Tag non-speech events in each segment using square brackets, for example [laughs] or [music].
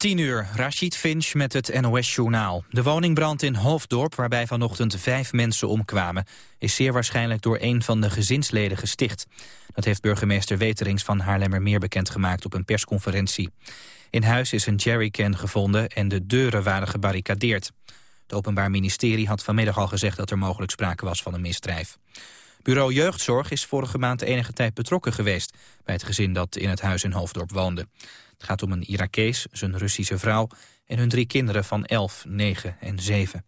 10 uur, Rashid Finch met het NOS-journaal. De woningbrand in Hoofddorp, waarbij vanochtend vijf mensen omkwamen... is zeer waarschijnlijk door een van de gezinsleden gesticht. Dat heeft burgemeester Weterings van Haarlemmermeer bekendgemaakt op een persconferentie. In huis is een jerrycan gevonden en de deuren waren gebarricadeerd. Het Openbaar Ministerie had vanmiddag al gezegd dat er mogelijk sprake was van een misdrijf. Bureau Jeugdzorg is vorige maand enige tijd betrokken geweest... bij het gezin dat in het huis in Hoofddorp woonde. Het gaat om een Irakees, zijn Russische vrouw... en hun drie kinderen van 11, 9 en 7.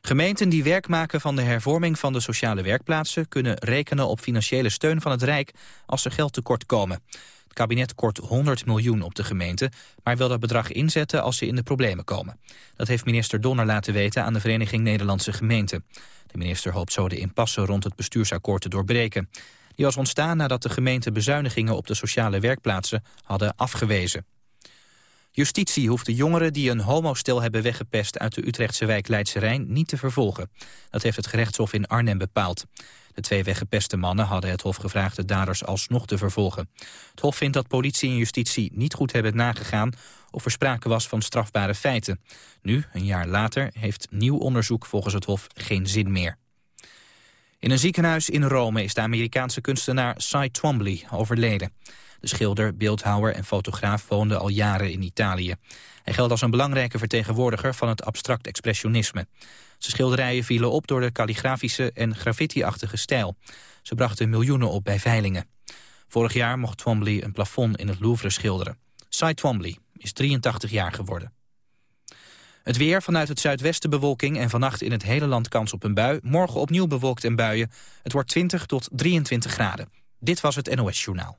Gemeenten die werk maken van de hervorming van de sociale werkplaatsen... kunnen rekenen op financiële steun van het Rijk als er geld tekort komen. Kabinet kort 100 miljoen op de gemeente... maar wil dat bedrag inzetten als ze in de problemen komen. Dat heeft minister Donner laten weten aan de Vereniging Nederlandse Gemeenten. De minister hoopt zo de impasse rond het bestuursakkoord te doorbreken. Die was ontstaan nadat de gemeente bezuinigingen op de sociale werkplaatsen hadden afgewezen. Justitie hoeft de jongeren die een homostel hebben weggepest uit de Utrechtse wijk Leidse Rijn niet te vervolgen. Dat heeft het gerechtshof in Arnhem bepaald. De twee weggepeste mannen hadden het hof gevraagd de daders alsnog te vervolgen. Het hof vindt dat politie en justitie niet goed hebben nagegaan of er sprake was van strafbare feiten. Nu, een jaar later, heeft nieuw onderzoek volgens het hof geen zin meer. In een ziekenhuis in Rome is de Amerikaanse kunstenaar Cy Twombly overleden. De schilder, beeldhouwer en fotograaf woonde al jaren in Italië. Hij geldt als een belangrijke vertegenwoordiger van het abstract expressionisme. Zijn schilderijen vielen op door de kalligrafische en graffiti-achtige stijl. Ze brachten miljoenen op bij veilingen. Vorig jaar mocht Twombly een plafond in het Louvre schilderen. Cy Twombly is 83 jaar geworden. Het weer vanuit het zuidwesten bewolking en vannacht in het hele land kans op een bui. Morgen opnieuw bewolkt en buien. Het wordt 20 tot 23 graden. Dit was het NOS Journaal.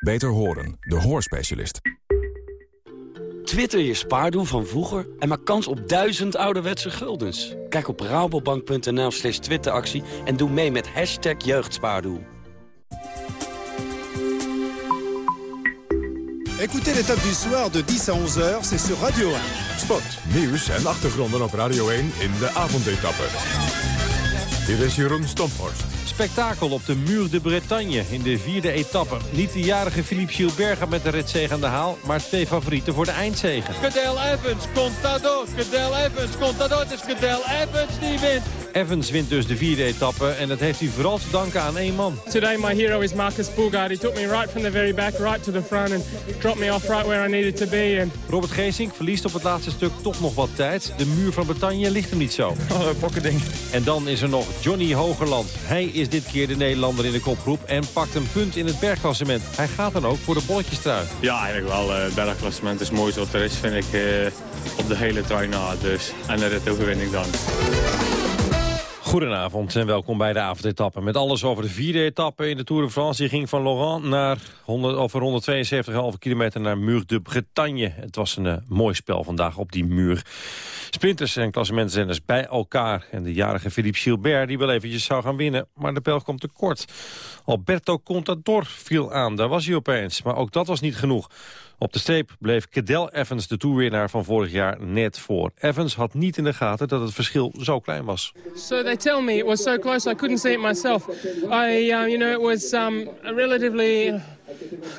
Beter horen, de hoorspecialist. Twitter je spaardoel van vroeger en maak kans op duizend ouderwetse guldens. Kijk op rabobank.nl slash twitteractie en doe mee met hashtag jeugdspaardoel. Écoutez l'étape du soir de 10 à 11 heures, c'est sur Radio 1. Sport, nieuws en achtergronden op Radio 1 in de avondetappe. Hier is Jeroen Stomphorst. Spektakel op de Muur de Bretagne in de vierde etappe. Niet de jarige Philippe Gilbert gaat met de ritzege aan de haal... maar twee favorieten voor de eindzegen. Cadel Evans, Contador, Cadel Evans, Contador. Het is Cadel Evans die wint. Evans wint dus de vierde etappe en dat heeft hij vooral te danken aan één man. Today my hero is Marcus Boogard. He took me right from the very back, right to the front and dropped me off right where I needed to be. And... Robert Geesink verliest op het laatste stuk toch nog wat tijd. De muur van Bretagne ligt hem niet zo. Oh, pokkending. En dan is er nog Johnny Hogerland. Hij is dit keer de Nederlander in de kopgroep en pakt een punt in het bergklassement. Hij gaat dan ook voor de bolletjestrui. Ja, eigenlijk wel. Het uh, bergklassement is het mooiste wat er is, vind ik, uh, op de hele trui na. Dus. En de ritoverwinning dan. Goedenavond en welkom bij de avondetappe. Met alles over de vierde etappe in de Tour de France. Die ging van Laurent naar 100, over 172,5 kilometer naar Muur de Bretagne. Het was een uh, mooi spel vandaag op die muur. Sprinters en klassementzenders bij elkaar. En de jarige Philippe Gilbert die wel eventjes zou gaan winnen. Maar de Belg kwam tekort. Alberto Contador viel aan, daar was hij opeens. Maar ook dat was niet genoeg. Op de streep bleef Cadel Evans de toerwinnaar van vorig jaar net voor. Evans had niet in de gaten dat het verschil zo klein was. So they tell me it was so close I couldn't see it myself. I, uh, you know, it was um, a relatively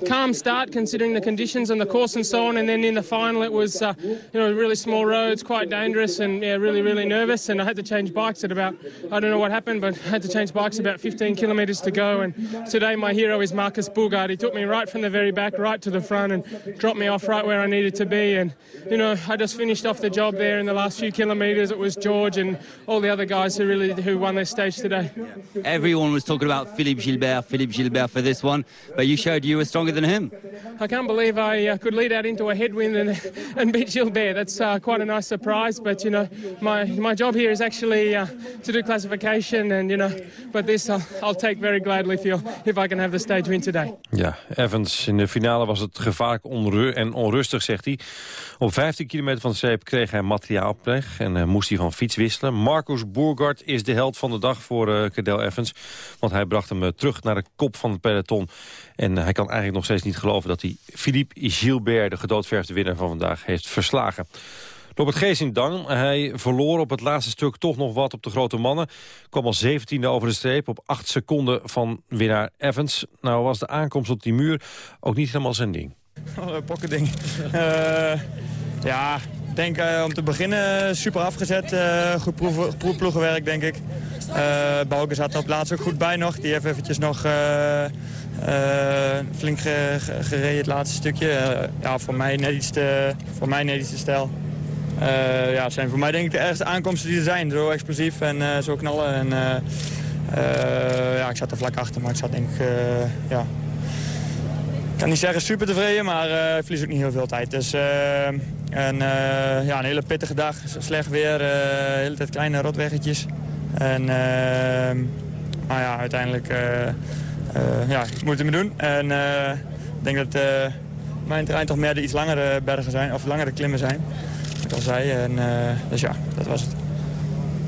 calm start considering the conditions and the course and so on. And then in the final, it was uh, you know really small roads, quite dangerous, and yeah, really really nervous. And I had to change bikes at about I don't know what happened, but I had to change bikes about 15 kilometres to go. And today my hero is Marcus Bugard. He took me right from the very back right to the front and dropped me off right where I needed to be. And you know I just finished off the job there in the last few kilometres. It was George and all the other guys who really who won this stage today. Everyone was talking about Philippe Gilbert, Philippe Gilbert for this one, but you showed you were stronger than him. I can't believe I uh, could lead out into a headwind and, [laughs] and beat Gilbert. That's uh, quite a nice surprise. But you know, my my job here is actually uh, to do classification, and you know, but this I'll, I'll take very gladly if, if I can have the stage win today. Ja, Evans in de finale was het gevaarlijk onru en onrustig, zegt hij. Op 15 kilometer van de streep kreeg hij materiaalpleg en uh, moest hij van fiets wisselen. Marcus Boergaard is de held van de dag voor uh, Cadel Evans, want hij bracht hem uh, terug naar de kop van het peloton. En hij kan eigenlijk nog steeds niet geloven dat hij Philippe Gilbert... de gedoodverfde winnaar van vandaag, heeft verslagen. Robert Geesink Hij verloor op het laatste stuk toch nog wat op de grote mannen. Kwam al 17e over de streep op 8 seconden van winnaar Evans. Nou was de aankomst op die muur ook niet helemaal zijn ding. [laughs] Oh, pokkending. Uh, [laughs] ja, ik denk uh, om te beginnen super afgezet. Goed ploegenwerk, denk ik. Uh, zat er op laatst ook goed bij nog. Die heeft eventjes nog flink gereden het laatste stukje. ja, voor mij net iets te, voor mij net iets te stijl. ja, het zijn voor mij denk ik de ergste aankomsten die er zijn. Zo explosief en zo knallen. En, ja, ik zat er vlak achter, maar ik zat denk ik... ja, ik kan niet zeggen super tevreden, maar ik verlies ook niet heel veel tijd. Dus en, ja, een hele pittige dag, slecht weer, de hele tijd kleine rotweggetjes. En maar ja, uiteindelijk ja, ik moet het me doen. En ik denk dat mijn terrein toch meer de iets langere bergen zijn, of langere klimmen zijn. Wat ik al zei. En, dus ja, dat was het.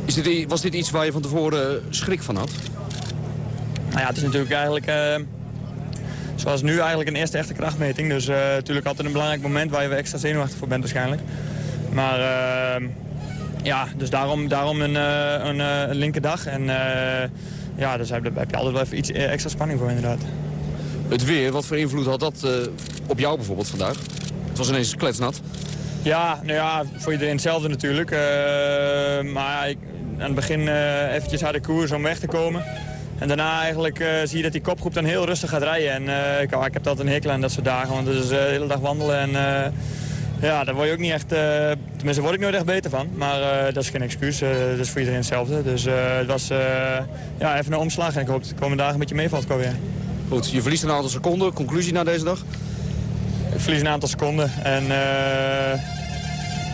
Is dit, was dit iets waar je van tevoren schrik van had? Nou ja, het is natuurlijk eigenlijk zoals nu eigenlijk een eerste echte krachtmeting. Dus uh, natuurlijk altijd een belangrijk moment waar je extra zenuwachtig voor bent waarschijnlijk. Maar uh, ja, dus daarom, daarom een, een, een linkerdag. En ja, dus heb, heb, je altijd wel even iets extra spanning voor inderdaad. Het weer, wat voor invloed had dat op jou bijvoorbeeld vandaag? Het was ineens kletsnat. Ja, nou ja, voor iedereen hetzelfde natuurlijk. maar ik, aan het begin eventjes harde koers om weg te komen. En daarna eigenlijk uh, zie je dat die kopgroep dan heel rustig gaat rijden. En uh, ik, ik, heb dat een hekel aan dat soort dagen, want het is uh, de hele dag wandelen. En ja, daar word je ook niet echt, tenminste word ik nooit echt beter van. Maar dat is geen excuus, dat is voor iedereen hetzelfde. Dus het was ja, even een omslag en ik hoop dat de komende dagen een beetje meevalt qua weer. Goed, je verliest een aantal seconden. Conclusie na deze dag? Ik verlies een aantal seconden en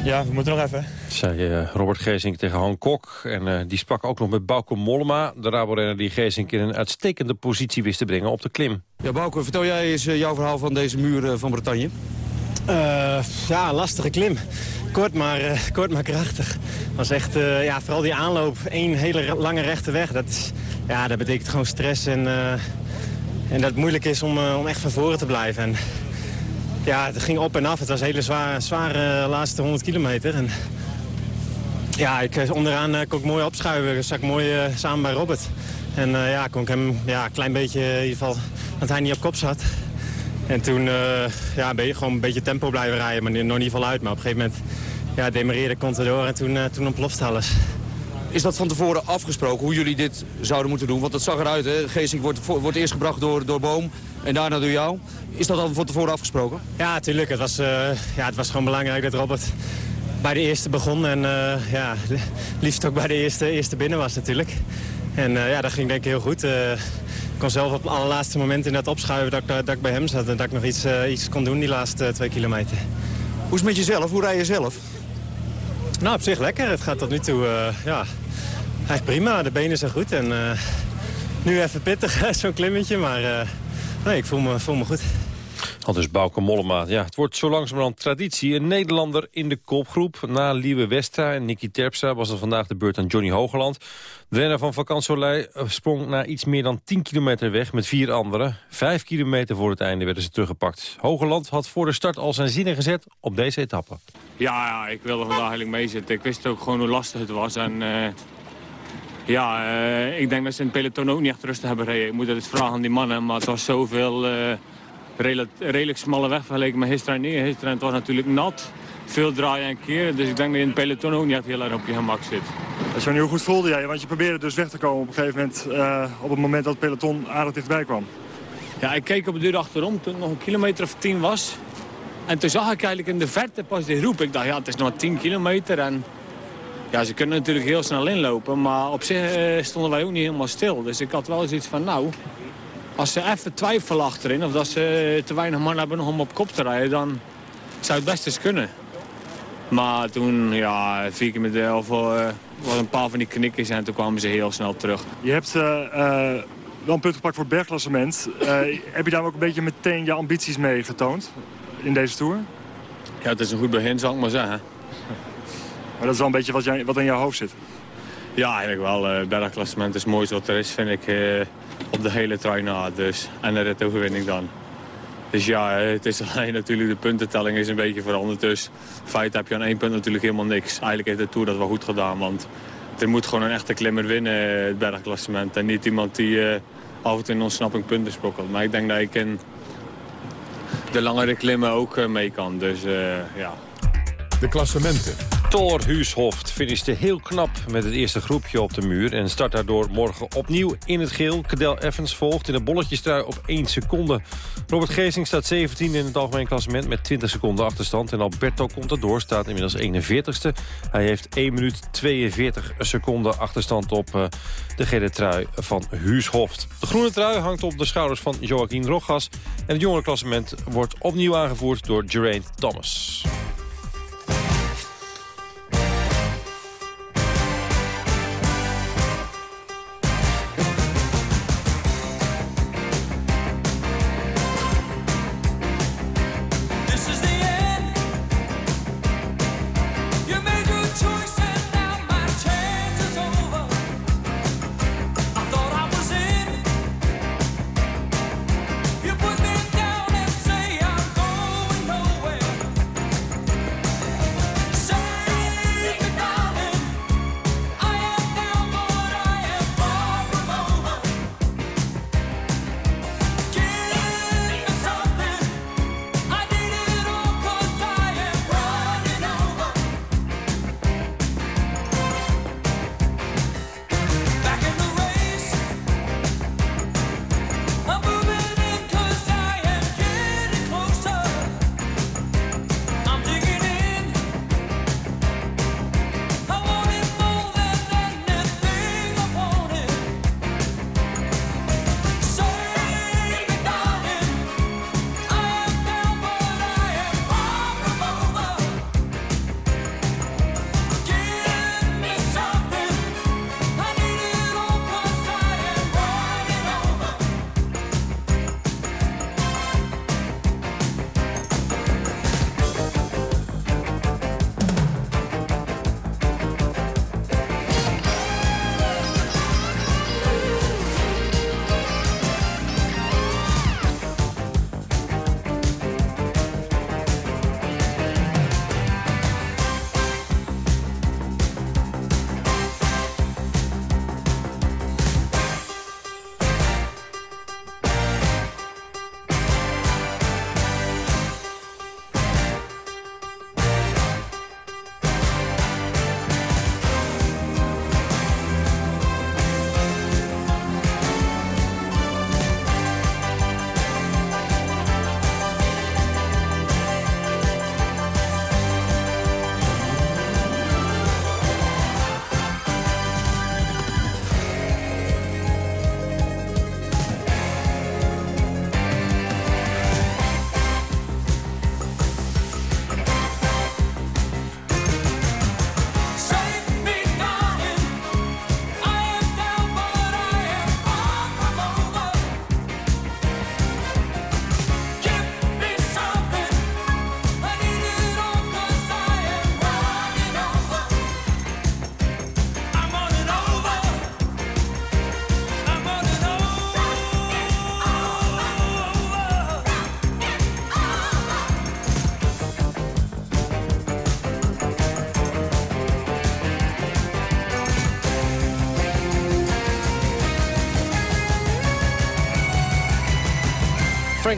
ja, we moeten nog even. Zei uh, Robert Geesink tegen Han Kok. En uh, die sprak ook nog met Bauke Mollema. De Rabo-renner die Geesink in een uitstekende positie wist te brengen op de klim. Ja, Bauke, vertel jij eens uh, jouw verhaal van deze muur van Bretagne. Ja, lastige klim. Kort maar, kort maar krachtig. was echt, ja, vooral die aanloop, één hele lange rechte weg. Dat, is, ja, dat betekent gewoon stress en, en dat het moeilijk is om, om echt van voren te blijven. En, ja, het ging op en af. Het was een hele zware, zware laatste 100 kilometer. En ja, ik, eh, onderaan eh, kon ik mooi opschuiven. Ik zat mooi samen bij Robert. En ja, kon ik hem ja, een klein beetje, in ieder geval, dat hij niet op kop zat. En toen uh, ja, ben je gewoon een beetje tempo blijven rijden, maar nog niet vol uit. Maar op een gegeven moment ja, demareerde Contador en toen, toen ontplofte alles. Is dat van tevoren afgesproken, hoe jullie dit zouden moeten doen? Want het zag eruit, hè? Geesink wordt, wordt eerst gebracht door, door Boom en daarna door jou. Is dat al van tevoren afgesproken? Ja, natuurlijk. Het was, ja, het was gewoon belangrijk dat Robert bij de eerste begon. En uh, ja, [laughs] liefst ook bij de eerste, eerste binnen was natuurlijk. En uh, ja, dat ging denk ik heel goed. Uh, ik kon zelf op het allerlaatste moment in dat opschuiven dat ik, dat ik bij hem zat. En dat ik nog iets, iets kon doen die laatste twee kilometer. Hoe is het met jezelf? Hoe rij je zelf? Nou, op zich lekker. Het gaat tot nu toe, ja, Eigenlijk prima, de benen zijn goed. En uh, nu even pittig, [laughs] zo'n klimmetje. Maar uh, nee, ik voel me, voel me goed. Al dus Bouke Mollema. Ja, het wordt zo langzamerhand traditie. Een Nederlander in de kopgroep. Na Lieve Westra en Nicky Terpstra was het vandaag de beurt aan Johnny Hogeland. Renner van Vakant Soleil sprong na iets meer dan 10 kilometer weg met vier anderen. Vijf kilometer voor het einde werden ze teruggepakt. Hogeland had voor de start al zijn zinnen gezet op deze etappe. Ja, ja ik wilde vandaag eigenlijk meezitten. Ik wist ook gewoon hoe lastig het was. En uh, ja, uh, ik denk dat ze in het peloton ook niet echt rustig hebben gereden. Ik moet het vragen aan die mannen, maar het was zoveel... Redelijk smalle weg vergeleken met gisteren en neer. Gisteren was natuurlijk nat. Veel draaien en keren. Dus ik denk dat je in het peloton ook niet echt heel erg op je gemak zit. Hoe goed voelde jij? Want je probeerde dus weg te komen op een gegeven moment... Uh, op het moment dat het peloton aardig dichtbij kwam. Ja, ik keek op de deur achterom toen het nog een kilometer of tien was. En toen zag ik eigenlijk in de verte pas die roep. Ik dacht, ja, het is nog 10 kilometer en... Ja, ze kunnen natuurlijk heel snel inlopen, maar op zich uh, stonden wij ook niet helemaal stil. Dus ik had wel zoiets van, nou, als ze even twijfelen achterin... of dat ze te weinig man hebben om op kop te rijden... dan zou het best eens kunnen. Maar toen, ja, vier keer met de elf, uh, was een paar van die knikkers en toen kwamen ze heel snel terug. Je hebt uh, uh, wel een punt gepakt voor het bergklassement. [laughs] heb je daar ook een beetje meteen je ambities mee getoond in deze Tour? Ja, het is een goed begin, zou ik maar zeggen. [laughs] Maar dat is wel een beetje wat, jij, wat in jouw hoofd zit? Ja, eigenlijk wel. Het bergklassement is mooi wat er is, vind ik op de hele trui na. Dus. En de ritoverwinning dan. Dus ja, het is [laughs] alleen natuurlijk de puntentelling is een beetje veranderd. Dus in heb je aan één punt natuurlijk helemaal niks. Eigenlijk heeft de Tour dat wel goed gedaan. Want er moet gewoon een echte klimmer winnen, het bergklassement. En niet iemand die uh, af en toe in ontsnapping punten sprokkelt. Maar ik denk dat ik in de langere klimmen ook uh, mee kan. Dus ja. De klassementen. Thor Huushoft finishte heel knap met het eerste groepje op de muur... en start daardoor morgen opnieuw in het geel. Cadel Evans volgt in de bolletjestrui op 1 seconde. Robert Geesing staat 17 in het algemeen klassement met 20 seconden achterstand. En Alberto Contador staat inmiddels 41ste. Hij heeft 1 minuut 42 seconden achterstand op uh, de gele trui van Huushoft. De groene trui hangt op de schouders van Joaquin Rojas. En het jongerenklassement wordt opnieuw aangevoerd door Geraint Thomas.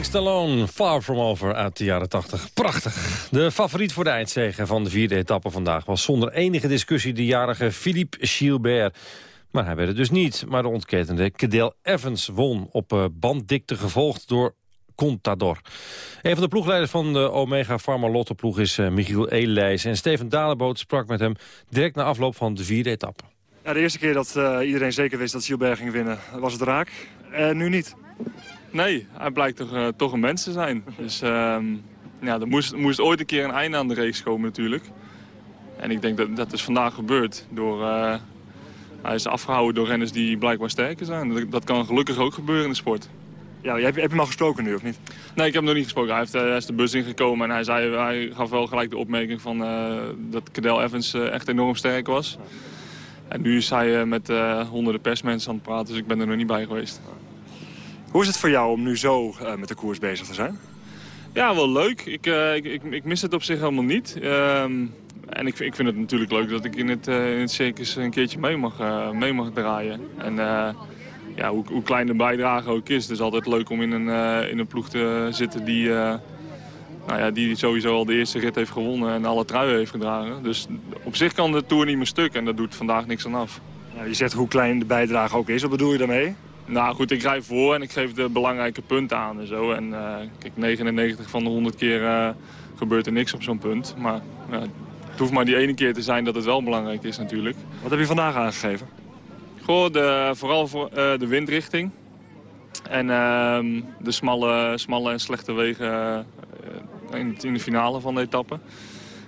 Stallone, Far From Over uit de jaren 80. Prachtig. De favoriet voor de eindzege van de vierde etappe vandaag... was zonder enige discussie de jarige Philippe Gilbert. Maar hij werd het dus niet. Maar de ontketende Cadel Evans won op eh, banddikte gevolgd door Contador. Een van de ploegleiders van de Omega Pharma Lotte ploeg is uh, Michiel Elijs. En Steven Dalenboot sprak met hem direct na afloop van de vierde etappe. Ja, de eerste keer dat uh, iedereen zeker wist dat Gilbert ging winnen, was het raak. En nu niet. Nee, hij blijkt toch, uh, toch een mens te zijn. Dus uh, ja, er moest, moest ooit een keer een einde aan de race komen natuurlijk. En ik denk dat dat is vandaag gebeurd. Door, uh, hij is afgehouden door renners die blijkbaar sterker zijn. Dat, dat kan gelukkig ook gebeuren in de sport. Ja, heb, je hem al gesproken nu of niet? Nee, ik heb hem nog niet gesproken. Hij, heeft, hij is de bus ingekomen en hij, zei, hij gaf wel gelijk de opmerking van, dat Cadel Evans echt enorm sterk was. En nu is hij met honderden persmensen aan het praten, dus ik ben er nog niet bij geweest. Hoe is het voor jou om nu zo uh, met de koers bezig te zijn? Ja, wel leuk. Ik, uh, ik, ik, ik, mis het op zich helemaal niet. Uh, en ik, ik vind het natuurlijk leuk dat ik in het, uh, in het circus een keertje mee mag, mee mag draaien. En ja, hoe, hoe, klein de bijdrage ook is, het is altijd leuk om in een, in een ploeg te zitten die, nou ja, die sowieso al de eerste rit heeft gewonnen en alle truien heeft gedragen. Dus op zich kan de Tour niet meer stuk en dat doet vandaag niks aan af. je zegt hoe klein de bijdrage ook is, wat bedoel je daarmee? Nou goed, ik rij voor en ik geef de belangrijke punten aan en zo. En uh, kijk, 99 van de 100 keer uh, gebeurt er niks op zo'n punt. Maar uh, het hoeft maar die ene keer te zijn dat het wel belangrijk is natuurlijk. Wat heb je vandaag aangegeven? Goh, de, vooral voor, de windrichting. En ehm, de smalle, smalle en slechte wegen in, in, de finale van de etappe.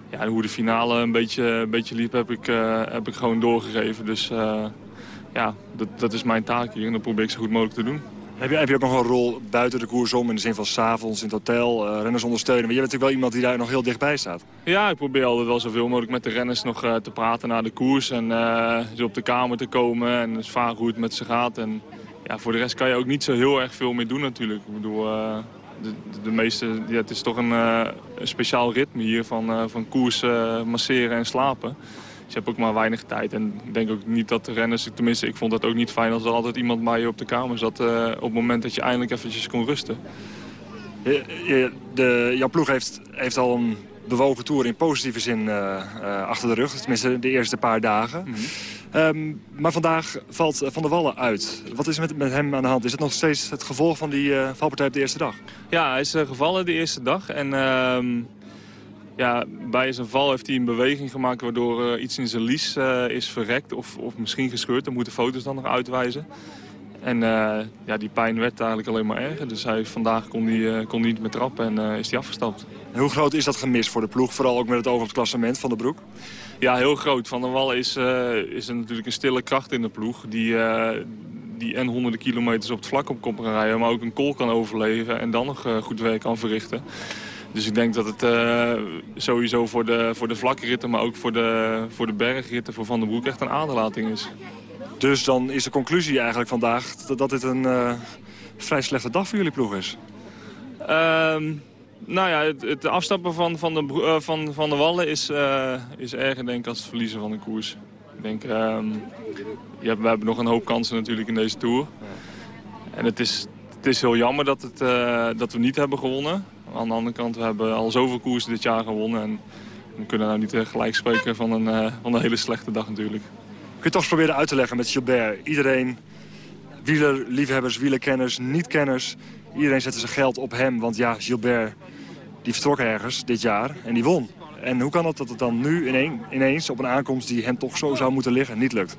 Ja, hoe de finale een beetje, een beetje liep heb ik, heb ik gewoon doorgegeven. Dus ja, dat, dat is mijn taak hier en dat probeer ik zo goed mogelijk te doen. Heb je, heb je ook nog een rol buiten de koers om, in de zin van s'avonds in het hotel, uh, renners ondersteunen? Maar je bent natuurlijk wel iemand die daar nog heel dichtbij staat. Ja, ik probeer altijd wel zoveel mogelijk met de renners nog uh, te praten na de koers. En uh, ze op de kamer te komen en vragen hoe het met ze gaat. En ja, voor de rest kan je ook niet zo heel erg veel meer doen natuurlijk. Ik bedoel, de, de, de, meeste, ja, het is toch een, een speciaal ritme hier van, van koers, masseren en slapen. Je hebt ook maar weinig tijd. En ik denk ook niet dat de renners, tenminste ik vond het ook niet fijn als er altijd iemand bij je op de kamer zat uh, op het moment dat je eindelijk eventjes kon rusten. Je, je, de, jouw ploeg heeft, heeft al een bewogen toer in positieve zin uh, uh, achter de rug. Tenminste de eerste paar dagen. Mm -hmm. um, maar vandaag valt Van der Wallen uit. Wat is met, met hem aan de hand? Is het nog steeds het gevolg van die valpartij op de eerste dag? Ja, hij is gevallen de eerste dag. En ehm, ja, bij zijn val heeft hij een beweging gemaakt waardoor uh, iets in zijn lies uh, is verrekt of, of misschien gescheurd. Dat moeten foto's dan nog uitwijzen. En uh, ja, die pijn werd eigenlijk alleen maar erger. Dus hij, vandaag kon hij, kon hij niet meer trappen en is hij afgestapt. En hoe groot is dat gemis voor de ploeg? Vooral ook met het oog op het klassement van de Broek? Ja, heel groot. Van der Wal is, is er natuurlijk een stille kracht in de ploeg. Die, die en honderden kilometers op het vlak op kan rijden. Maar ook een kool kan overleven en dan nog goed werk kan verrichten. Dus ik denk dat het uh, sowieso voor de, voor de vlakke ritten, maar ook voor de, voor de bergritten voor Van den Broek echt een aderlating is. Dus dan is de conclusie eigenlijk vandaag dat, dat dit een uh, vrij slechte dag voor jullie ploeg is? Uh, nou ja, het, het, afstappen van, van, de, uh, van, van de wallen is, is erger denk ik als het verliezen van de koers. Ik denk, ehm, ja, we hebben nog een hoop kansen natuurlijk in deze Tour. En het is, het is heel jammer dat, het, dat we niet hebben gewonnen. Aan de andere kant, we hebben al zoveel koersen dit jaar gewonnen. En we kunnen nou niet gelijk spreken van een, uh, van een hele slechte dag natuurlijk. Kun je toch eens proberen uit te leggen met Gilbert. Iedereen, wielerliefhebbers, wielerkenners, niet-kenners... iedereen zette zijn geld op hem. Want ja, Gilbert die vertrok ergens dit jaar en die won. En hoe kan het dat het dan nu ineen, ineens op een aankomst die hem toch zo zou moeten liggen niet lukt?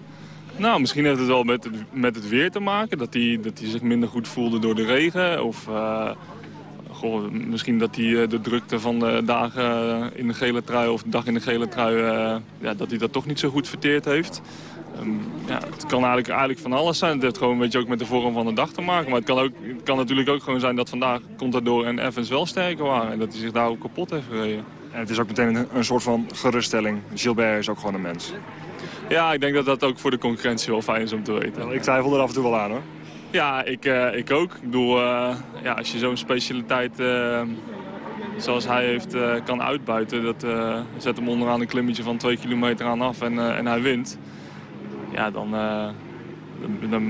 Nou, misschien heeft het wel met het, met het weer te maken. Dat hij, dat hij zich minder goed voelde door de regen. Of... Uh, Goh, misschien dat hij de drukte van de dagen in de gele trui of de dag in de gele trui, ja, dat hij dat toch niet zo goed verteerd heeft. Um, ja, het kan eigenlijk, eigenlijk van alles zijn. Het heeft gewoon een beetje ook met de vorm van de dag te maken. Maar het kan, ook, het kan natuurlijk ook gewoon zijn dat vandaag Contador en Evans wel sterker waren. En dat hij zich daar ook kapot heeft gereden. En het is ook meteen een, een soort van geruststelling. Gilbert is ook gewoon een mens. Ja, ik denk dat dat ook voor de concurrentie wel fijn is om te weten. Ik twijfel er af en toe wel aan hoor. Ja, ik, uh, ik ook. Ik bedoel, uh, ja, als je zo'n specialiteit uh, zoals hij heeft kan uitbuiten... dat zet hem onderaan een klimmetje van twee kilometer aan af en, en hij wint. Ja, dan,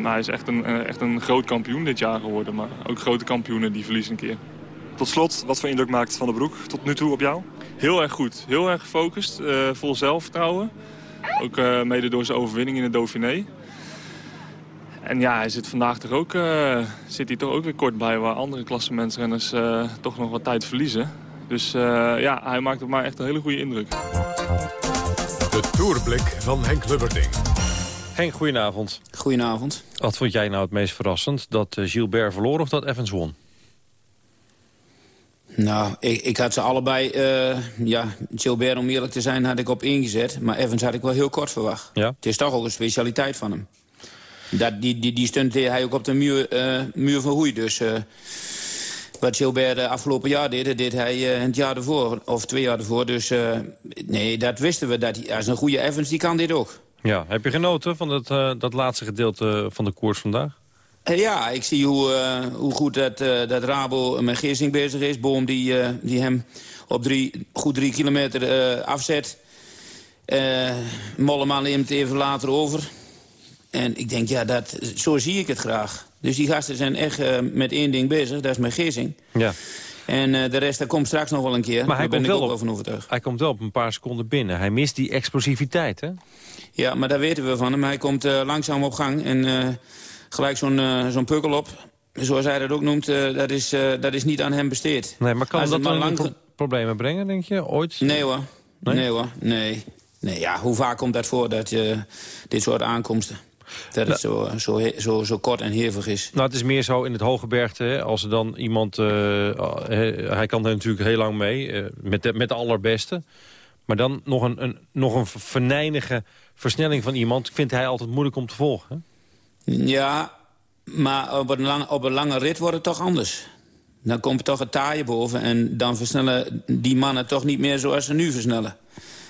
hij is echt een, echt een groot kampioen dit jaar geworden. Maar ook grote kampioenen die verliezen een keer. Tot slot, wat voor indruk maakt Van der Broek tot nu toe op jou? Heel erg goed. Heel erg gefocust. Vol zelfvertrouwen. Ook mede door zijn overwinning in de Dauphiné. En ja, hij zit vandaag toch ook, uh, zit hij toch ook weer kort bij... waar andere klassementsrenners toch nog wat tijd verliezen. Dus ja, hij maakt op mij echt een hele goede indruk. De Tourblik van Henk Lubberding. Henk, goedenavond. Goedenavond. Wat vond jij nou het meest verrassend? Dat Gilbert verloor of dat Evans won? Nou, ik, ik had ze allebei... Uh, ja, Gilbert, om eerlijk te zijn, had ik op ingezet. Maar Evans had ik wel heel kort verwacht. Ja? Het is toch ook een specialiteit van hem. Dat, die, die, die stunt hij ook op de muur, uh, muur van Hoei. Dus uh, wat Gilbert afgelopen jaar deed, dat deed hij het jaar ervoor. Of twee jaar ervoor. Dus nee, dat wisten we. Dat hij, als een goede Evans, die kan dit ook. Ja, heb je genoten van dat, dat laatste gedeelte van de koers vandaag? Eh, ja, ik zie hoe, uh, hoe goed dat, uh, dat Rabo met Geersing bezig is. Boom die, uh, die hem op drie, goed drie kilometer afzet. Mollema neemt even later over. En ik denk, ja, dat, zo zie ik het graag. Dus die gasten zijn echt met één ding bezig. Dat is met Geersing. Ja. En de rest, dat komt straks nog wel een keer. Maar hij Daar komt, ben wel ik op, overtuigd. hij komt wel op een paar seconden binnen. Hij mist die explosiviteit, hè? Ja, maar daar weten we van hem. Hij komt langzaam op gang. En gelijk zo'n zo'n pukkel op. Zoals hij dat ook noemt, dat, is, dat is niet aan hem besteed. Nee, maar kan dat dan lang... pro problemen brengen, denk je, ooit? Nee hoor, nee, nee hoor, nee. nee. Ja, hoe vaak komt dat voor, dat je dit soort aankomsten... Dat het zo, zo, zo, zo kort en hevig is. Nou, het is meer zo in het hoge bergte. Hè, als er dan iemand... hij kan er natuurlijk heel lang mee, met, de, met de allerbeste. Maar dan nog een, een, nog een venijnige versnelling van iemand... vindt hij altijd moeilijk om te volgen. Hè? Ja, maar op een, lang, op een lange rit wordt het toch anders. Dan komt er toch het taaien boven en dan versnellen die mannen toch niet meer zoals ze nu versnellen.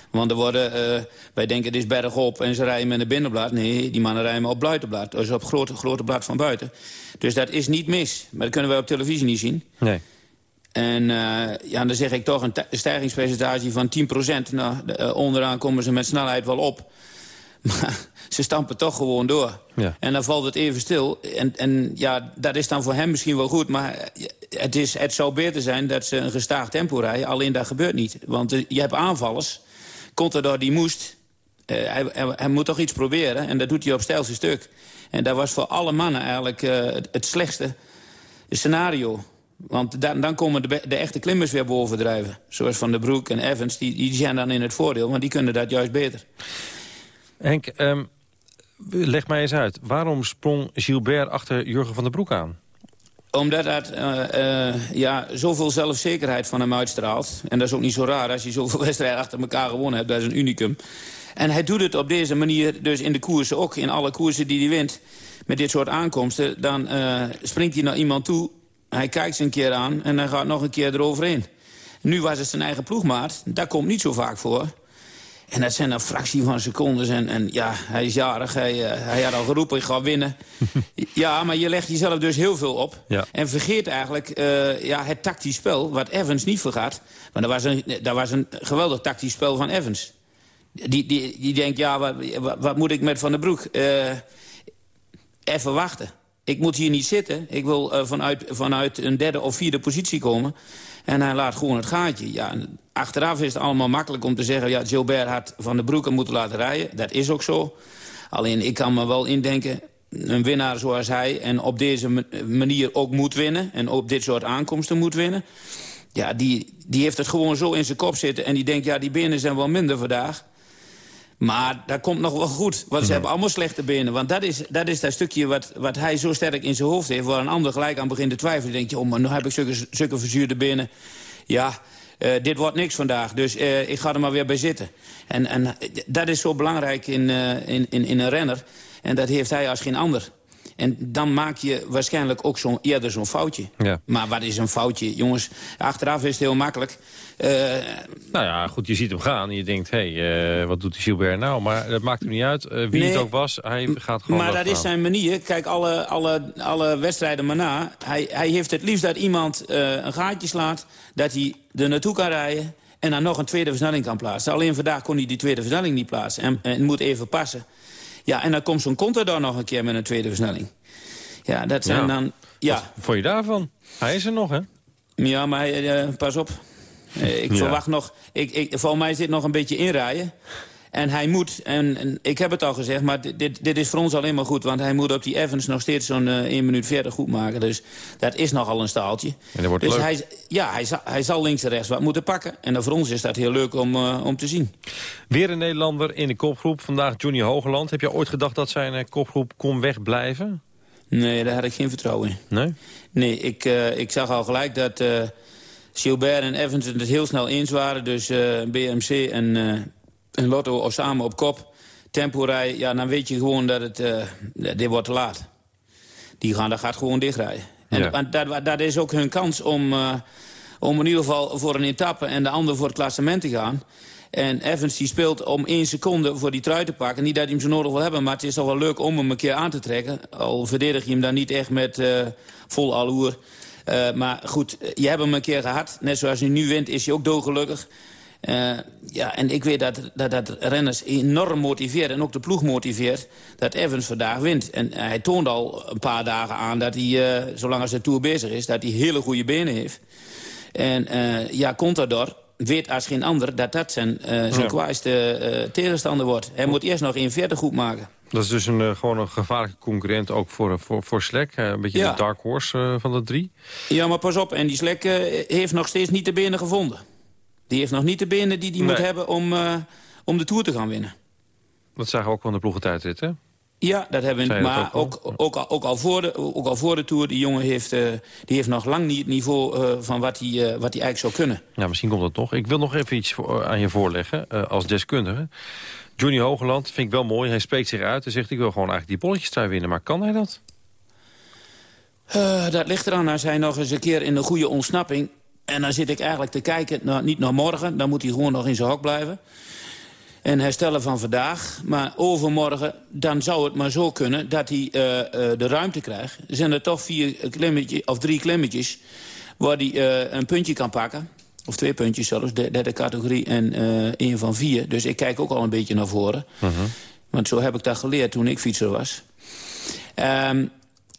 Want er worden, uh, wij denken het is bergop en ze rijden met een binnenblad. Nee, die mannen rijden op buitenblad, dus op grote, grote blad van buiten. Dus dat is niet mis, maar dat kunnen wij op televisie niet zien. Nee. En uh, ja, dan zeg ik toch een stijgingspercentage van 10%. Nou, uh, onderaan komen ze met snelheid wel op. [laughs] Maar ze stampen toch gewoon door. Ja. En dan valt het even stil. En, en ja, dat is dan voor hem misschien wel goed. Maar het, is, het zou beter zijn dat ze een gestaag tempo rijden. Alleen dat gebeurt niet. Want je hebt aanvallers. Contador die moest. Uh, hij, hij, moet toch iets proberen. En dat doet hij op stijlste stuk. En dat was voor alle mannen eigenlijk uh, het, slechtste scenario. Want dan, dan komen de, de, echte klimmers weer bovendrijven. Zoals Van der Broek en Evans. Die, die zijn dan in het voordeel. Want die kunnen dat juist beter. Henk, um, leg mij eens uit. Waarom sprong Gilbert achter Jurgen van der Broek aan? Omdat dat uh, uh, ja, zoveel zelfzekerheid van hem uitstraalt. En dat is ook niet zo raar als je zoveel [laughs] wedstrijden achter elkaar gewonnen hebt. Dat is een unicum. En hij doet het op deze manier dus in de koersen ook. In alle koersen die hij wint met dit soort aankomsten. Dan uh, springt hij naar iemand toe. Hij kijkt ze een keer aan en dan gaat nog een keer eroverheen. Nu was het zijn eigen ploegmaat. Dat komt niet zo vaak voor. En dat zijn een fractie van secondes. En, en ja, hij is jarig. Hij, uh, hij had al geroepen, ik ga winnen. [laughs] ja, maar je legt jezelf dus heel veel op. Ja. En vergeet eigenlijk uh, ja, het tactisch spel, wat Evans niet vergaat. Maar dat was een, dat was een geweldig tactisch spel van Evans. Die, die, die denkt, ja, wat, wat, wat moet ik met Van der Broek? Uh, even wachten. Ik moet hier niet zitten. Ik wil vanuit, vanuit een derde of vierde positie komen. En hij laat gewoon het gaatje. Ja, achteraf is het allemaal makkelijk om te zeggen... ja, Gilbert had Van de Broeken moeten laten rijden. Dat is ook zo. Alleen ik kan me wel indenken... een winnaar zoals hij en op deze manier ook moet winnen... en op dit soort aankomsten moet winnen... ja, die, die heeft het gewoon zo in zijn kop zitten... en die denkt, ja, die benen zijn wel minder vandaag... Maar dat komt nog wel goed, want ze hebben allemaal slechte benen. Want dat is dat, is dat stukje wat, wat hij zo sterk in zijn hoofd heeft... waar een ander gelijk aan begint te twijfelen. Dan denk je, oh, maar nu heb ik zulke, zulke verzuurde benen. Ja, uh, dit wordt niks vandaag, dus uh, ik ga er maar weer bij zitten. En, en dat is zo belangrijk in, uh, in, in, in een renner. En dat heeft hij als geen ander. En dan maak je waarschijnlijk ook zo, eerder zo'n foutje. Ja. Maar wat is een foutje? Jongens, achteraf is het heel makkelijk. Uh, nou ja, goed, je ziet hem gaan en je denkt... hé, hey, uh, wat doet die Gilbert nou? Maar dat maakt hem niet uit. Uh, wie nee, het ook was, hij gaat gewoon Maar dat gaan. is zijn manier. Kijk, alle, alle, alle wedstrijden maar na. Hij, hij heeft het liefst dat iemand een gaatje slaat... dat hij er naartoe kan rijden... en dan nog een tweede versnelling kan plaatsen. Alleen vandaag kon hij die tweede versnelling niet plaatsen. En, en moet even passen. Ja, en dan komt zo'n Contador nog een keer met een tweede versnelling. Ja, dat zijn Ja. dan... Ja. Wat vond je daarvan? Hij is er nog, hè? Ja, maar eh, pas op. Eh, ik Ja. verwacht nog... Ik, ik, volgens mij zit nog een beetje inrijden. En hij moet, en, en ik heb het al gezegd, maar dit- dit, dit is voor ons alleen maar goed. Want hij moet op die Evans nog steeds zo'n eh 1 minuut 40 goed maken. Dus dat is nogal een staaltje. En dat wordt dus leuk. hij, ja, hij zal, hij zal links en rechts wat moeten pakken. En voor ons is dat heel leuk om, eh, om te zien. Weer een Nederlander in de kopgroep. Vandaag Johnny Hogeland. Heb je ooit gedacht dat zijn eh, kopgroep kon wegblijven? Nee, daar had ik geen vertrouwen in. Nee? Nee, ik, ik zag al gelijk dat Gilbert en Evans het heel snel eens waren. Dus BMC en, eh, en Lotto samen op kop. Tempo rijden, ja, dan weet je gewoon dat het... eh, dit wordt te laat. Die gaan, dat gaat gewoon dichtrijden. En, Ja. en dat, dat is ook hun kans om, eh, om in ieder geval voor een etappe... en de ander voor het klassement te gaan. En Evans die speelt om één seconde voor die trui te pakken. Niet dat hij hem zo nodig wil hebben, maar het is toch wel leuk om hem een keer aan te trekken. Al verdedig je hem dan niet echt met eh, vol aloer. Maar goed, je hebt hem een keer gehad. Net zoals hij nu wint, is hij ook doodgelukkig. Eh, ja, en ik weet dat, dat dat renners enorm motiveert en ook de ploeg motiveert dat Evans vandaag wint. En hij toont al een paar dagen aan dat hij, eh, zolang als de Tour bezig is, dat hij hele goede benen heeft. En eh, ja, Contador weet als geen ander dat dat zijn, zijn Ja. kwaaiste tegenstander wordt. Hij moet eerst nog 1,40 goed maken. Dat is dus een, gewoon een gevaarlijke concurrent ook voor, voor, voor Slek. Een beetje Ja. de dark horse van de drie. Ja, maar pas op. En die Slek heeft nog steeds niet de benen gevonden. Die heeft nog niet de benen die hij moet hebben om, eh, om de Tour te gaan winnen. Dat zagen we ook van de ploegentijdrit, hè? Ja, dat hebben we. Maar ook ook, ook, al, ook, al voor de, ook al voor de Tour, die jongen heeft, eh, die heeft nog lang niet het niveau eh, van wat hij, wat hij eigenlijk zou kunnen. Ja, misschien komt dat nog. Ik wil nog even iets voor, aan je voorleggen als deskundige. Johnny Hogeland vind ik wel mooi. Hij spreekt zich uit en zegt... ik wil gewoon eigenlijk die bolletjestrui winnen. Maar kan hij dat? Dat ligt eraan als hij nog eens een keer in een goede ontsnapping... en dan zit ik eigenlijk te kijken, nou, niet naar morgen... dan moet hij gewoon nog in zijn hok blijven. En herstellen van vandaag. Maar overmorgen, dan zou het maar zo kunnen... dat hij eh, eh, de ruimte krijgt. Er zijn er toch vier klimmetjes, of drie klimmetjes... waar hij eh, een puntje kan pakken. Of twee puntjes zelfs, de derde categorie en één van vier. Dus ik kijk ook al een beetje naar voren. Want zo heb ik dat geleerd toen ik fietser was. Ehm,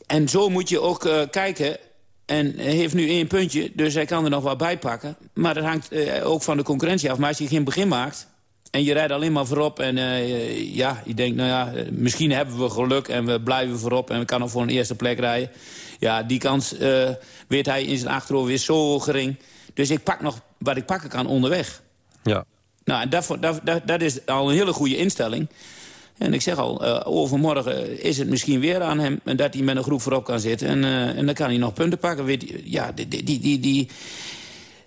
en zo moet je ook kijken. En hij heeft nu één puntje, dus hij kan er nog wat bij pakken. Maar dat hangt eh, ook van de concurrentie af. Maar als je geen begin maakt... en je rijdt alleen maar voorop... en eh, ja, je denkt, nou ja, eh, misschien hebben we geluk... en we blijven voorop en we kunnen nog voor een eerste plek rijden. Ja, die kans eh, weet hij in zijn achterhoofd weer zo gering. Dus ik pak nog wat ik pakken kan onderweg. Ja. Nou, en dat, dat, dat, dat is al een hele goede instelling. En ik zeg al, eh, overmorgen is het misschien weer aan hem... dat hij met een groep voorop kan zitten. En, eh, en dan kan hij nog punten pakken. Weet ja, die, die, die, die,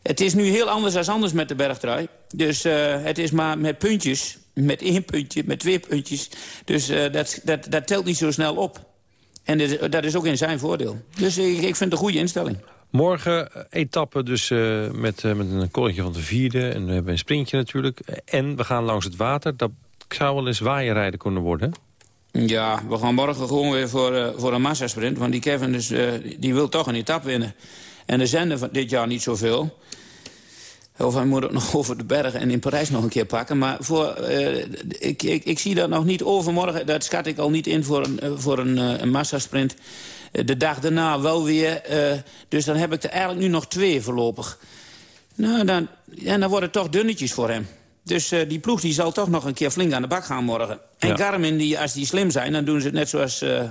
Het is nu heel anders dan anders met de bergtrui. Dus eh, het is maar met puntjes. Met één puntje, met twee puntjes. Dus dat, dat, dat telt niet zo snel op. En dat is, ook in zijn voordeel. Dus ik, ik vind het een goede instelling. Morgen etappe dus met, met een kolletje van de vierde. En we hebben een sprintje natuurlijk. En we gaan langs het water. Dat zou wel eens waaierrijden kunnen worden. Ja, we gaan morgen gewoon weer voor, eh, voor een massasprint. Want die Kevin dus, eh, die wil toch een etappe winnen. En er zijn er van dit jaar niet zoveel. Of hij moet ook nog [laughs] over de bergen en in Parijs nog een keer pakken. Maar voor, eh, ik, ik, zie dat nog niet overmorgen. Dat schat ik al niet in voor een, voor een, een massasprint. De dag daarna wel weer. dus dan heb ik er eigenlijk nu nog twee voorlopig. Nou, dan, en dan worden het toch dunnetjes voor hem. Dus eh, die ploeg die zal toch nog een keer flink aan de bak gaan morgen. En Ja. Garmin, die, als die slim zijn, dan doen ze het net zoals eh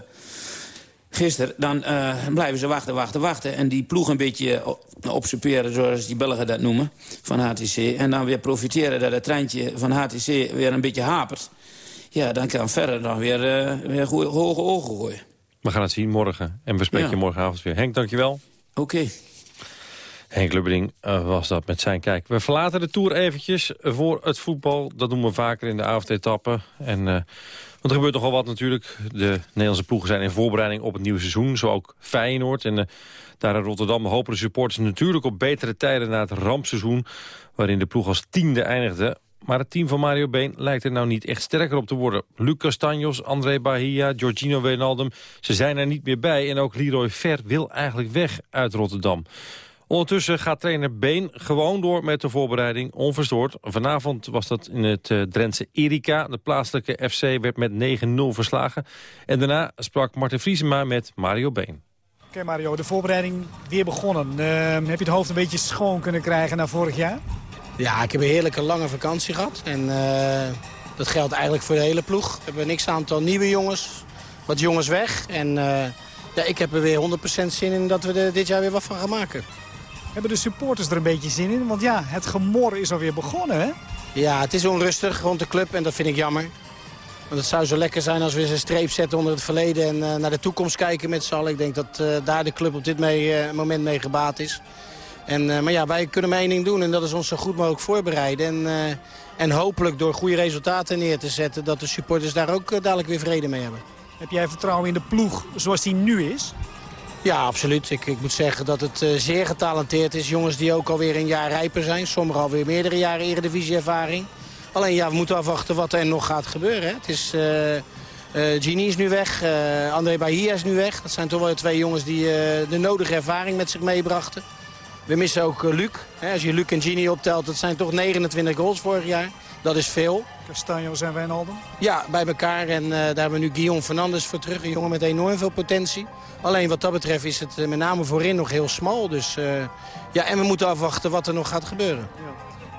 gisteren. Dan eh, blijven ze wachten, wachten, wachten. En die ploeg een beetje op- observeren, zoals die Belgen dat noemen, van HTC. En dan weer profiteren dat het treintje van HTC weer een beetje hapert. Ja, dan kan verder nog weer, weer goeie- hoge ogen gooien. We gaan het zien morgen. En we spreken Ja. je morgenavond weer. Henk, dankjewel. Oké. Henk Lubberding eh, was dat met zijn kijk. We verlaten de Tour eventjes voor het voetbal. Dat doen we vaker in de avondetappe. En, eh, want er gebeurt nogal wat natuurlijk. De Nederlandse ploegen zijn in voorbereiding op het nieuwe seizoen. Zo ook Feyenoord. En eh, daar in Rotterdam hopen de supporters natuurlijk op betere tijden... na het rampseizoen waarin de ploeg als tiende eindigde. Maar het team van Mario Been lijkt er nou niet echt sterker op te worden. Luc Castanjos, André Bahia, Giorgino Wijnaldum... ze zijn er niet meer bij. En ook Leroy Ver wil eigenlijk weg uit Rotterdam. Ondertussen gaat trainer Been gewoon door met de voorbereiding, onverstoord. Vanavond was dat in het uh, Drentse Erika. De plaatselijke FC werd met 9-0 verslagen. En daarna sprak Martin Vriesema met Mario Been. Oké Mario, de voorbereiding weer begonnen. Uh, heb je het hoofd een beetje schoon kunnen krijgen na vorig jaar? Ja, ik heb een heerlijke lange vakantie gehad. En uh, dat geldt eigenlijk voor de hele ploeg. We hebben een x-aantal nieuwe jongens, wat jongens weg. En ja, ik heb er weer 100% zin in dat we er dit jaar weer wat van gaan maken. Hebben de supporters er een beetje zin in? Want ja, het gemor is alweer begonnen, hè? Ja, het is onrustig rond de club en dat vind ik jammer. Want het zou zo lekker zijn als we eens een streep zetten onder het verleden... en uh, naar de toekomst kijken met z'n allen. Ik denk dat uh, daar de club op dit mee, uh, moment mee gebaat is. En, maar ja, wij kunnen maar één ding doen en dat is ons zo goed mogelijk voorbereiden. En, en hopelijk door goede resultaten neer te zetten... dat de supporters daar ook dadelijk weer vrede mee hebben. Heb jij vertrouwen in de ploeg zoals die nu is? Ja, absoluut. Ik, ik moet zeggen dat het uh, zeer getalenteerd is. Jongens die ook alweer een jaar rijper zijn. Sommigen alweer meerdere jaren eredivisie-ervaring. Alleen ja, we moeten afwachten wat er nog gaat gebeuren. Hè. Het is... Uh, uh, Gini is nu weg, uh, André Bahia is nu weg. Dat zijn toch wel twee jongens die de nodige ervaring met zich meebrachten. We missen ook Luc. Hè, als je Luc en Gini optelt, dat zijn toch 29 goals vorig jaar. Dat is veel. Castanjos en Wijnaldum? Ja, bij elkaar. En daar hebben we nu Guillaume Fernandes voor terug. Een jongen met enorm veel potentie. Alleen wat dat betreft is het met name voorin nog heel smal. Dus, ja, en we moeten afwachten wat er nog gaat gebeuren.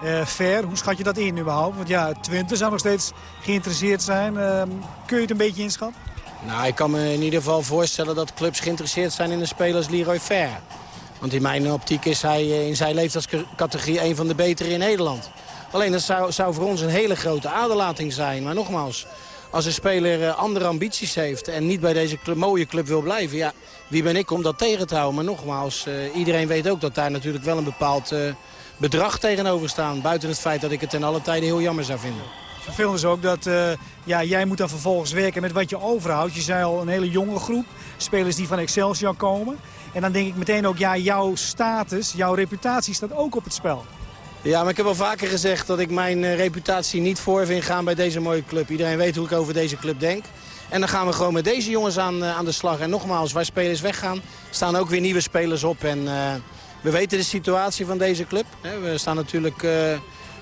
Ja. Fair, hoe schat je dat in überhaupt? Want ja, Twente zou nog steeds geïnteresseerd zijn. Uh, kun je het een beetje inschatten? Nou, ik kan me in ieder geval voorstellen dat clubs geïnteresseerd zijn in de spelers Leroy Fair. Want in mijn optiek is hij in zijn leeftijdscategorie een van de betere in Nederland. Alleen dat zou, zou voor ons een hele grote aderlating zijn. Maar nogmaals, als een speler andere ambities heeft en niet bij deze mooie club wil blijven... ja, wie ben ik om dat tegen te houden? Maar nogmaals, uh, iedereen weet ook dat daar natuurlijk wel een bepaald uh, bedrag tegenover staat. Buiten het feit dat ik het ten alle tijde heel jammer zou vinden. Vervelend is ook dat ja, jij moet dan vervolgens werken met wat je overhoudt. Je zei al een hele jonge groep, spelers die van Excelsior komen. En dan denk ik meteen ook, ja, jouw status, jouw reputatie staat ook op het spel. Ja, maar ik heb al vaker gezegd dat ik mijn uh, reputatie niet voor vind gaan bij deze mooie club. Iedereen weet hoe ik over deze club denk. En dan gaan we gewoon met deze jongens aan, uh, aan de slag. En nogmaals, waar spelers weggaan, staan ook weer nieuwe spelers op. En uh, we weten de situatie van deze club. We staan natuurlijk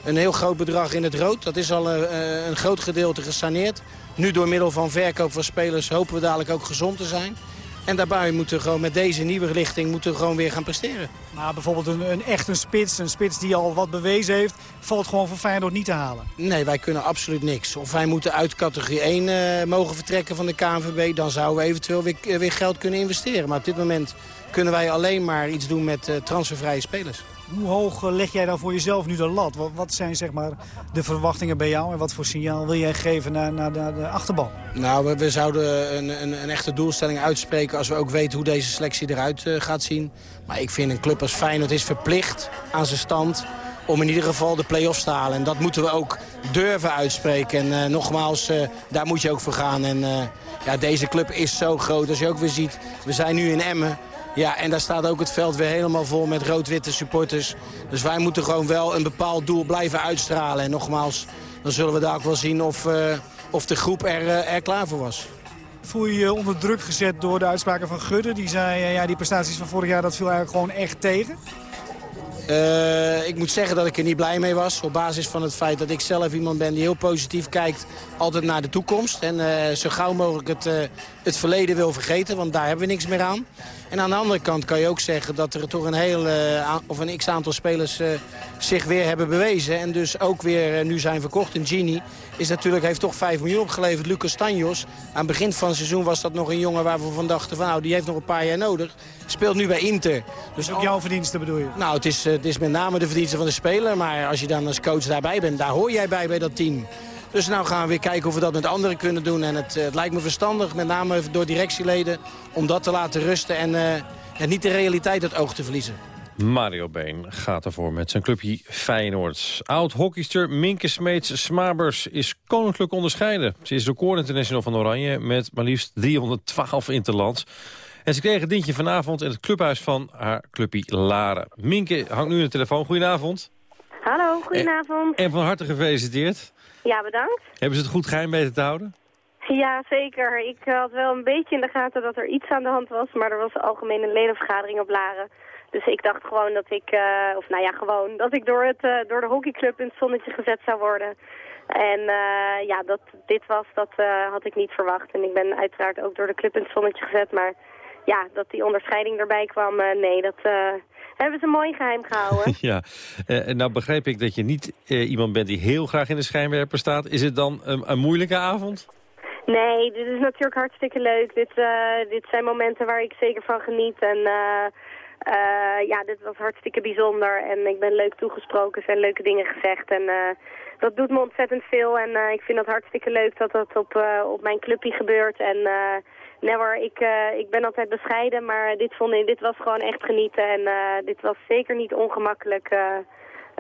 een heel groot bedrag in het rood. Dat is al een groot gedeelte gesaneerd. Nu door middel van verkoop van spelers hopen we dadelijk ook gezond te zijn. En daarbij moeten we gewoon met deze nieuwe richting moeten gewoon weer gaan presteren. Maar bijvoorbeeld een, een echt een spits, een spits die al wat bewezen heeft... valt gewoon voor Feyenoord niet te halen? Nee, wij kunnen absoluut niks. Of wij moeten uit categorie 1 uh, mogen vertrekken van de KNVB... dan zouden we eventueel weer, weer, geld kunnen investeren. Maar op dit moment kunnen wij alleen maar iets doen met uh, transfervrije spelers. Hoe hoog leg jij dan voor jezelf nu de lat? Wat, zijn zeg maar, de verwachtingen bij jou en wat voor signaal wil jij geven naar, naar, de achterban? Nou, we, zouden een, een, een, echte doelstelling uitspreken als we ook weten hoe deze selectie eruit uh, gaat zien. Maar ik vind een club als Feyenoord is verplicht aan zijn stand om in ieder geval de play-offs te halen. En dat moeten we ook durven uitspreken. En uh, nogmaals, daar moet je ook voor gaan. En ja, deze club is zo groot. Als je ook weer ziet, we zijn nu in Emmen. Ja, en daar staat ook het veld weer helemaal vol met rood-witte supporters. Dus wij moeten gewoon wel een bepaald doel blijven uitstralen. En nogmaals, dan zullen we daar ook wel zien of, uh, of de groep er, uh, er klaar voor was. Voel je je onder druk gezet door de uitspraken van Gudde? Die zei, uh, ja, die prestaties van vorig jaar, dat viel eigenlijk gewoon echt tegen? Uh, ik moet zeggen dat ik er niet blij mee was. Op basis van het feit dat ik zelf iemand ben die heel positief kijkt. Altijd naar de toekomst. En uh, zo gauw mogelijk het, uh, het verleden wil vergeten. Want daar hebben we niks meer aan. En aan de andere kant kan je ook zeggen dat er toch een heel of een x-aantal spelers zich weer hebben bewezen. En dus ook weer nu zijn verkocht. En Gini is natuurlijk, heeft toch 5 miljoen opgeleverd. Lucas Tanjos. Aan het begin van het seizoen was dat nog een jongen waar we van dachten van nou die heeft nog een paar jaar nodig. Speelt nu bij Inter. Dus ook jouw verdiensten bedoel je? Nou, het is, het is met name de verdiensten van de speler. Maar als je dan als coach daarbij bent, daar hoor jij bij bij dat team. Dus nou gaan we weer kijken of we dat met anderen kunnen doen. En het, het lijkt me verstandig, met name door directieleden, om dat te laten rusten. En, uh, en niet de realiteit uit oog te verliezen. Mario Been gaat ervoor met zijn clubje Feyenoord. Oud-hockeyster Minke Smeets Smabers is koninklijk onderscheiden. Ze is record international van Oranje met maar liefst 312 interlands. En ze kreeg het dintje vanavond in het clubhuis van haar clubje Laren. Minke hangt nu in de telefoon. Goedenavond. Hallo, goedenavond. En, en van harte gefeliciteerd. Ja, bedankt. Hebben ze het goed geheim weten te houden? Ja, zeker. Ik had wel een beetje in de gaten dat er iets aan de hand was, maar er was een algemene ledenvergadering op Laren. Dus ik dacht gewoon dat ik, eh, of nou ja, gewoon, dat ik door, het, eh, door de hockeyclub in het zonnetje gezet zou worden. En eh, ja, dat dit was, dat eh, had ik niet verwacht. En ik ben uiteraard ook door de club in het zonnetje gezet. Maar ja, dat die onderscheiding erbij kwam, eh, nee, dat eh, hebben ze mooi geheim gehouden. [laughs] ja, en nou begreep ik dat je niet eh, iemand bent die heel graag in de schijnwerper staat. Is het dan een, een moeilijke avond? Nee, dit is natuurlijk hartstikke leuk. Dit, eh, dit zijn momenten waar ik zeker van geniet. En ja, dit was hartstikke bijzonder. En ik ben leuk toegesproken, zijn leuke dingen gezegd. En dat doet me ontzettend veel. En ik vind het hartstikke leuk dat dat op, op mijn clubje gebeurt. En uh, nee hoor, ik, uh, ik ben altijd bescheiden. Maar dit, vond ik, dit was gewoon echt genieten. En uh, dit was zeker niet ongemakkelijk... Uh,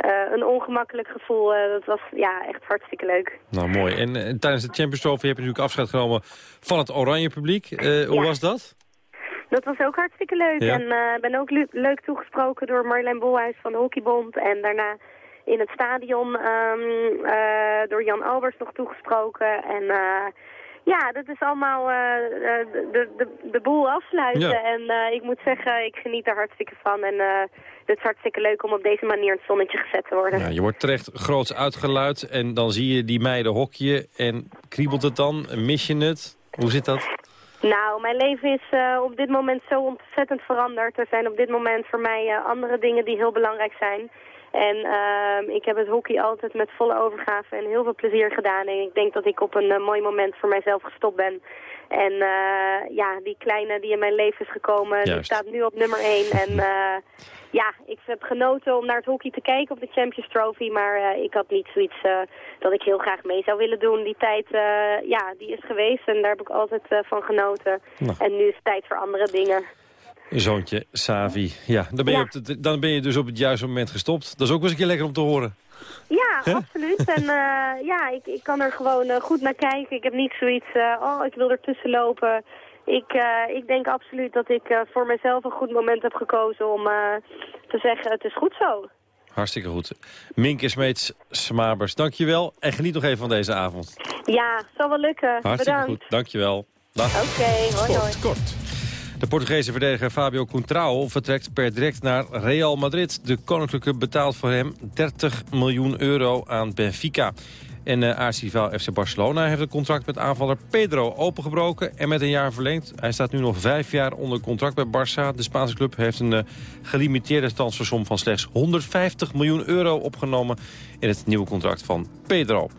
uh, een ongemakkelijk gevoel. Dat was ja, echt hartstikke leuk. Nou, mooi. En, en tijdens de Champions Trophy heb je natuurlijk afscheid genomen van het oranje publiek. Hoe was dat? Dat was ook hartstikke leuk. Ja. En ik ben ook le- leuk toegesproken door Marjolein Bolhuis van de Hockeybond. En daarna in het stadion ehm, eh, door Jan Albers nog toegesproken. En eh, ja, dat is allemaal eh, eh, de, de, de boel afsluiten. Ja. En eh, ik moet zeggen, ik geniet er hartstikke van. En het is hartstikke leuk om op deze manier in het zonnetje gezet te worden. Ja, je wordt terecht groots uitgeluid en dan zie je die meiden hokje en kriebelt het dan? Mis je het? Hoe zit dat? Nou, mijn leven is op dit moment zo ontzettend veranderd. Er zijn op dit moment voor mij andere dingen die heel belangrijk zijn. En uh, ik heb het hockey altijd met volle overgave en heel veel plezier gedaan. En ik denk dat ik op een uh, mooi moment voor mijzelf gestopt ben. En uh, ja, die kleine die in mijn leven is gekomen, die staat nu op nummer 1. En uh, [laughs] ja, ik heb genoten om naar het hockey te kijken op de Champions Trophy. Maar ik had niet zoiets dat ik heel graag mee zou willen doen. Die tijd, uh, ja, die is geweest en daar heb ik altijd van genoten. Nou. En nu is het tijd voor andere dingen. Zoontje, Savi. Ja, dan ben, je Ja. op de- dan ben je dus op het juiste moment gestopt. Dat is ook wel eens een keer lekker om te horen. Ja, absoluut. En uh, [laughs] ja, ik, ik kan er gewoon uh, goed naar kijken. Ik heb niet zoiets, uh, oh, ik wil ertussen lopen. Ik, uh, ik denk absoluut dat ik uh, voor mezelf een goed moment heb gekozen om uh, te zeggen, het is goed zo. Hartstikke goed. Minke Smeets, Smabers, dankjewel. En geniet nog even van deze avond. Ja, zal wel lukken. Hartstikke Bedankt. goed, dankjewel. Dag. Oké, hoi hoi. Kort. De Portugese verdediger Fabio Contrao vertrekt per direct naar Real Madrid. De Koninklijke betaalt voor hem 30 miljoen euro aan Benfica. En uh, aartsrivaal FC Barcelona heeft het contract met aanvaller Pedro opengebroken en met een jaar verlengd. Hij staat nu nog vijf jaar onder contract bij Barça. De Spaanse club heeft een uh, gelimiteerde transfersom van slechts 150 miljoen euro opgenomen in het nieuwe contract van Pedro.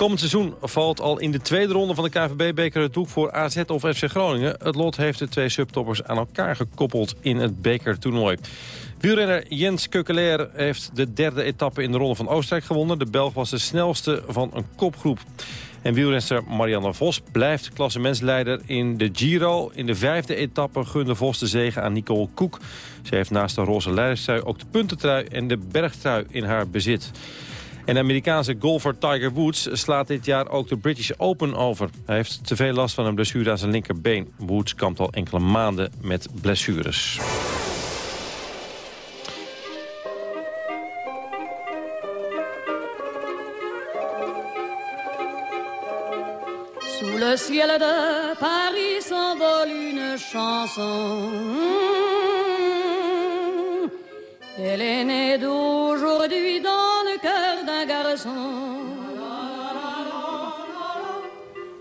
Komend seizoen valt al in de tweede ronde van de KVB-beker het doek voor AZ of FC Groningen. Het lot heeft de twee subtoppers aan elkaar gekoppeld in het bekertoernooi. Wielrenner Jens Keukelaer heeft de derde etappe in de Ronde van Oostenrijk gewonnen. De Belg was de snelste van een kopgroep. En wielrenster Marianne Vos blijft klassementsleider in de Giro. In de vijfde etappe gunde Vos de zege aan Nicole Koek. Ze heeft naast de roze leiderstrui ook de puntentrui en de bergtrui in haar bezit. En de Amerikaanse golfer Tiger Woods slaat dit jaar ook de British Open over. Hij heeft te veel last van een blessure aan zijn linkerbeen. Woods kampt al enkele maanden met blessures. Sous le ciel de Paris s'envole une chanson. Elle est née d'aujourd'hui dans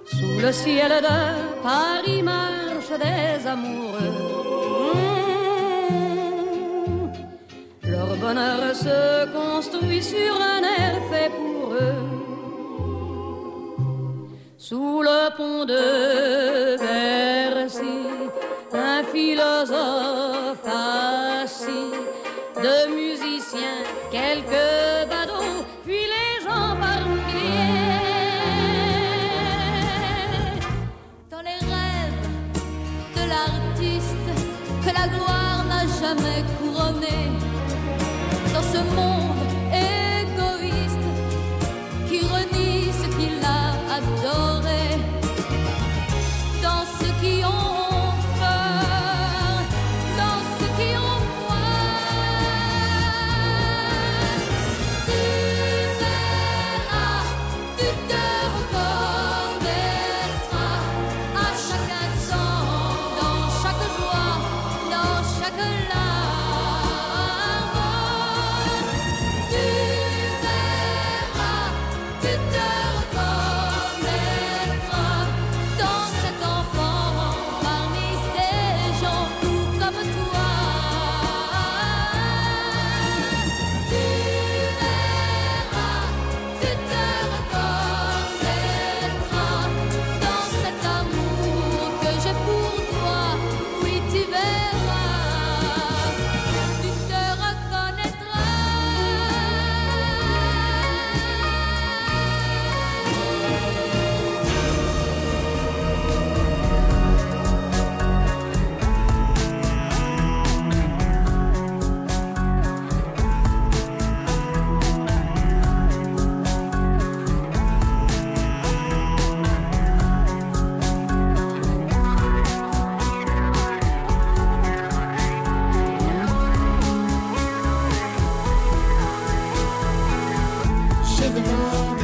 Sous le ciel de Paris marchent des amoureux. Leur bonheur se construit sur un air fait pour eux. Sous le pont de demek J'avais demandé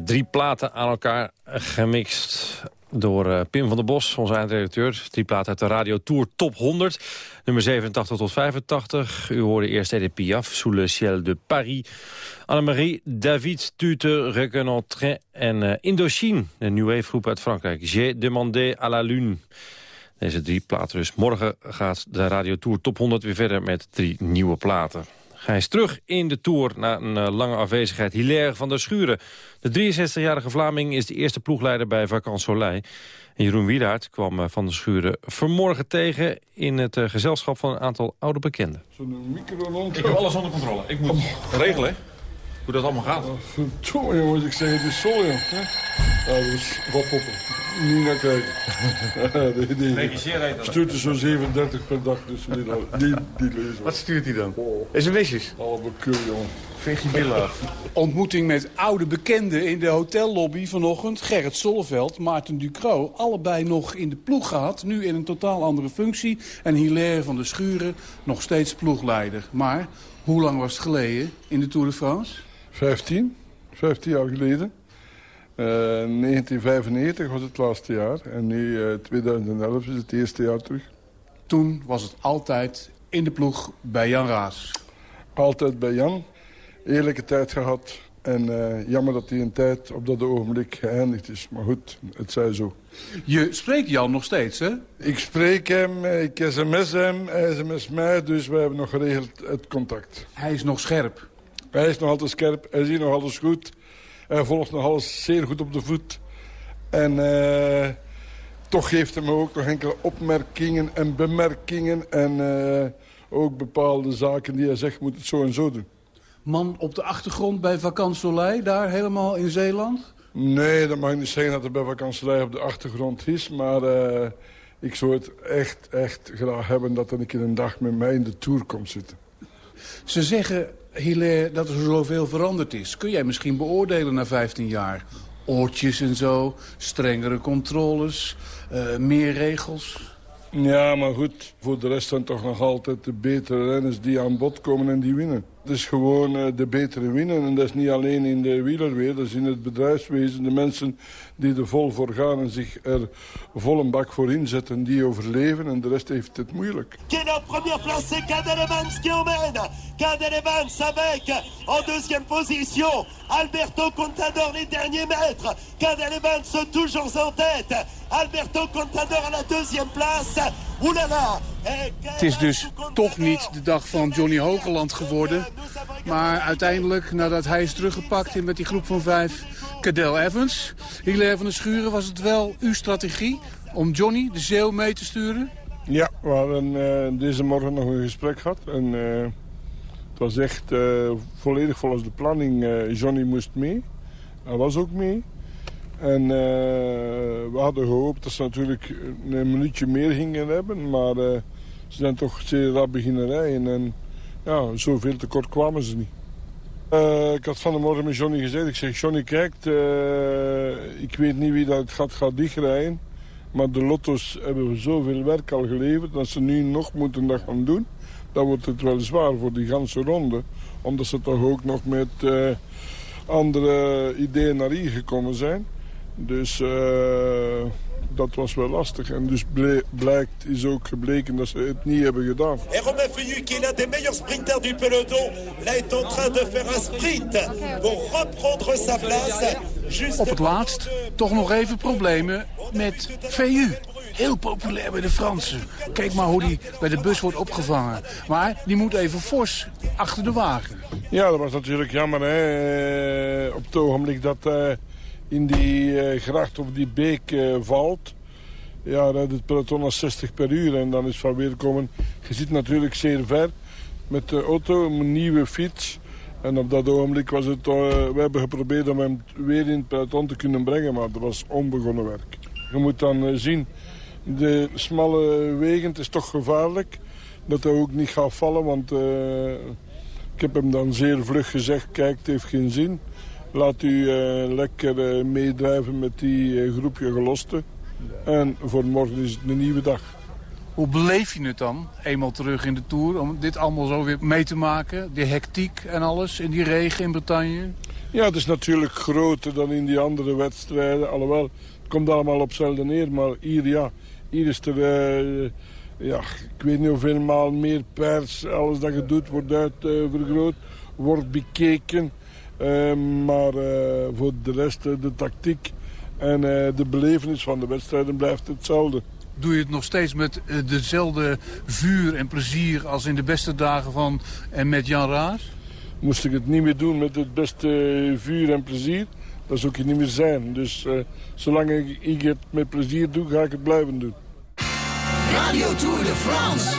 drie platen aan elkaar gemixt door eh, Pim van der Bos, onze eindredacteur. Drie platen uit de Radio Tour Top 100, nummer 87 tot 85. U hoorde eerst Edith Piaf, Sous le ciel de Paris. Annemarie, David, Tute, Reconnaître en uh, Indochine, een nieuwe groep uit Frankrijk. J'ai demandé à la lune. Deze drie platen dus. Morgen gaat de Radio Tour Top 100 weer verder met drie nieuwe platen. Hij is terug in de Tour na een uh, lange afwezigheid. Hilaire van der Schuren. De 63-jarige Vlaming is de eerste ploegleider bij Vacances Soleil. En Jeroen Wiedaert kwam uh, van der Schuren vanmorgen tegen... in het uh, gezelschap van een aantal oude bekenden. Ik heb alles onder controle. Ik moet regelen hoe dat allemaal gaat. Verdomme jongens, ik zeg het is zo joh. Dat is wat poppen. Niet naar kijken. nee, nee. Regisseer heet dat. Stuurt er zo'n 37 per dag, dus niet, niet, niet lezen. Wat stuurt hij dan? Oh. SMS'jes? Allemaal keur, jongen. Veeg je billen [laughs] af. Ontmoeting met oude bekenden in de hotellobby vanochtend. Gerrit Solleveld, Maarten Ducro. Allebei nog in de ploeg gehad. Nu in een totaal andere functie. En Hilaire van der Schuren nog steeds ploegleider. Maar hoe lang was het geleden in de Tour de France? 15. 15 jaar geleden. Uh, 1995 was het laatste jaar. En nu uh, 2011 is het eerste jaar terug. Toen was het altijd in de ploeg bij Jan Raas. Altijd bij Jan. Eerlijke tijd gehad. En uh, jammer dat hij een tijd op dat ogenblik geëindigd is. Maar goed, het zij zo. Je spreekt Jan nog steeds, hè? Ik spreek hem, ik sms hem, hij sms mij. Dus we hebben nog geregeld het contact. Hij is nog scherp. Hij is nog altijd scherp, hij ziet nog alles goed. Hij volgt nog alles zeer goed op de voet. En uh, toch geeft hij me ook nog enkele opmerkingen en bemerkingen. En uh, ook bepaalde zaken die hij zegt, moet het zo en zo doen. Man op de achtergrond bij Soleil, daar helemaal in Zeeland? Nee, dat mag ik niet zeggen dat er bij Soleil op de achtergrond is. Maar uh, ik zou het echt, echt graag hebben dat er een keer een dag met mij in de Tour komt zitten. Ze zeggen Hilaire, dat er zoveel veranderd is. Kun jij misschien beoordelen na 15 jaar? Oortjes en zo, strengere controles, uh, meer regels. Ja, maar goed, voor de rest zijn toch nog altijd de betere renners die aan bod komen en die winnen. Is gewoon uh, de betere winnen en dat is niet alleen in de wielerwereld, dat is in het bedrijfswezen. De mensen die er vol voor gaan en zich er vol een bak voor inzetten, die overleven en de rest heeft het moeilijk. En première place, c'est Cadel Evans qui emmène. Cadel Evans avec, en deuxième position, Alberto Contador les derniers mètres. Cadel Evans toujours en tête. Alberto Contador à la deuxième place. Oulala. Het is dus toch niet de dag van Johnny Hogeland geworden. Maar uiteindelijk, nadat hij is teruggepakt met die groep van vijf... Cadel Evans, Hilaire van der Schuren, was het wel uw strategie... om Johnny de Zeeuw mee te sturen? Ja, we hadden uh, deze morgen nog een gesprek gehad. En, uh, het was echt uh, volledig volgens de planning. Johnny moest mee. Hij was ook mee. En we hadden gehoopt dat ze natuurlijk een minuutje meer gingen hebben. Maar ze zijn toch zeer rap beginnen rijden. En ja, zoveel tekort kwamen ze niet. Uh, ik had van de morgen met Johnny gezegd. Ik zeg, Johnny, kijk, uh, ik weet niet wie dat gaat, gaat dichtrijden. Maar de lotto's hebben zoveel werk al geleverd. Dat ze nu nog moeten dat gaan doen. Dan wordt het wel zwaar voor die ganse ronde. Omdat ze toch ook nog met uh, andere ideeën naar hier gekomen zijn. Dus dat was wel lastig. En dus blijkt, is ook gebleken dat ze het niet hebben gedaan. Et Romain Feuillu, qui est l'un des meilleurs sprinters du peloton, là est en train de faire un sprint pour reprendre sa place. Juste Op het laatst toch nog even problemen met VU. Heel populair bij de Fransen. Kijk maar hoe die bij de bus wordt opgevangen. Maar die moet even fors achter de wagen. Ja, dat was natuurlijk jammer. Hè? Op het ogenblik dat hij in die eh, gracht of die beek eh, valt... Ja, rijdt het peloton als 60 per uur. En dan is van weerkomen... Je zit natuurlijk zeer ver met de auto, een nieuwe fiets. En op dat ogenblik was het... eh, we hebben geprobeerd om hem weer in het peloton te kunnen brengen. Maar dat was onbegonnen werk. Je moet dan zien... De smalle wegen, het is toch gevaarlijk dat hij ook niet gaat vallen. Want ik heb hem dan zeer vlug gezegd, kijk, het heeft geen zin. Laat u eh, lekker eh, meedrijven met die eh, groepje gelosten. En voor morgen is het een nieuwe dag. Hoe beleef je het dan, eenmaal terug in de Tour, om dit allemaal zo weer mee te maken? Die hectiek en alles in die regen in Bretagne? Ja, het is natuurlijk groter dan in die andere wedstrijden. Alhoewel, het komt allemaal op hetzelfde neer. Maar hier, ja, hier is er... ja, ik weet niet hoeveel maal meer pers. Alles dat je doet wordt uitvergroot, wordt bekeken. Eh, maar eh, voor de rest, eh, de tactiek en eh, de belevenis van de wedstrijden blijft hetzelfde. Doe je het nog steeds met eh, dezelfde vuur en plezier als in de beste dagen van en met Jan Raas? Moest ik het niet meer doen met het beste vuur en plezier, dan zou ik het niet meer zijn. Dus eh, zolang ik, ik het met plezier doe, ga ik het blijven doen. Radio Tour de France.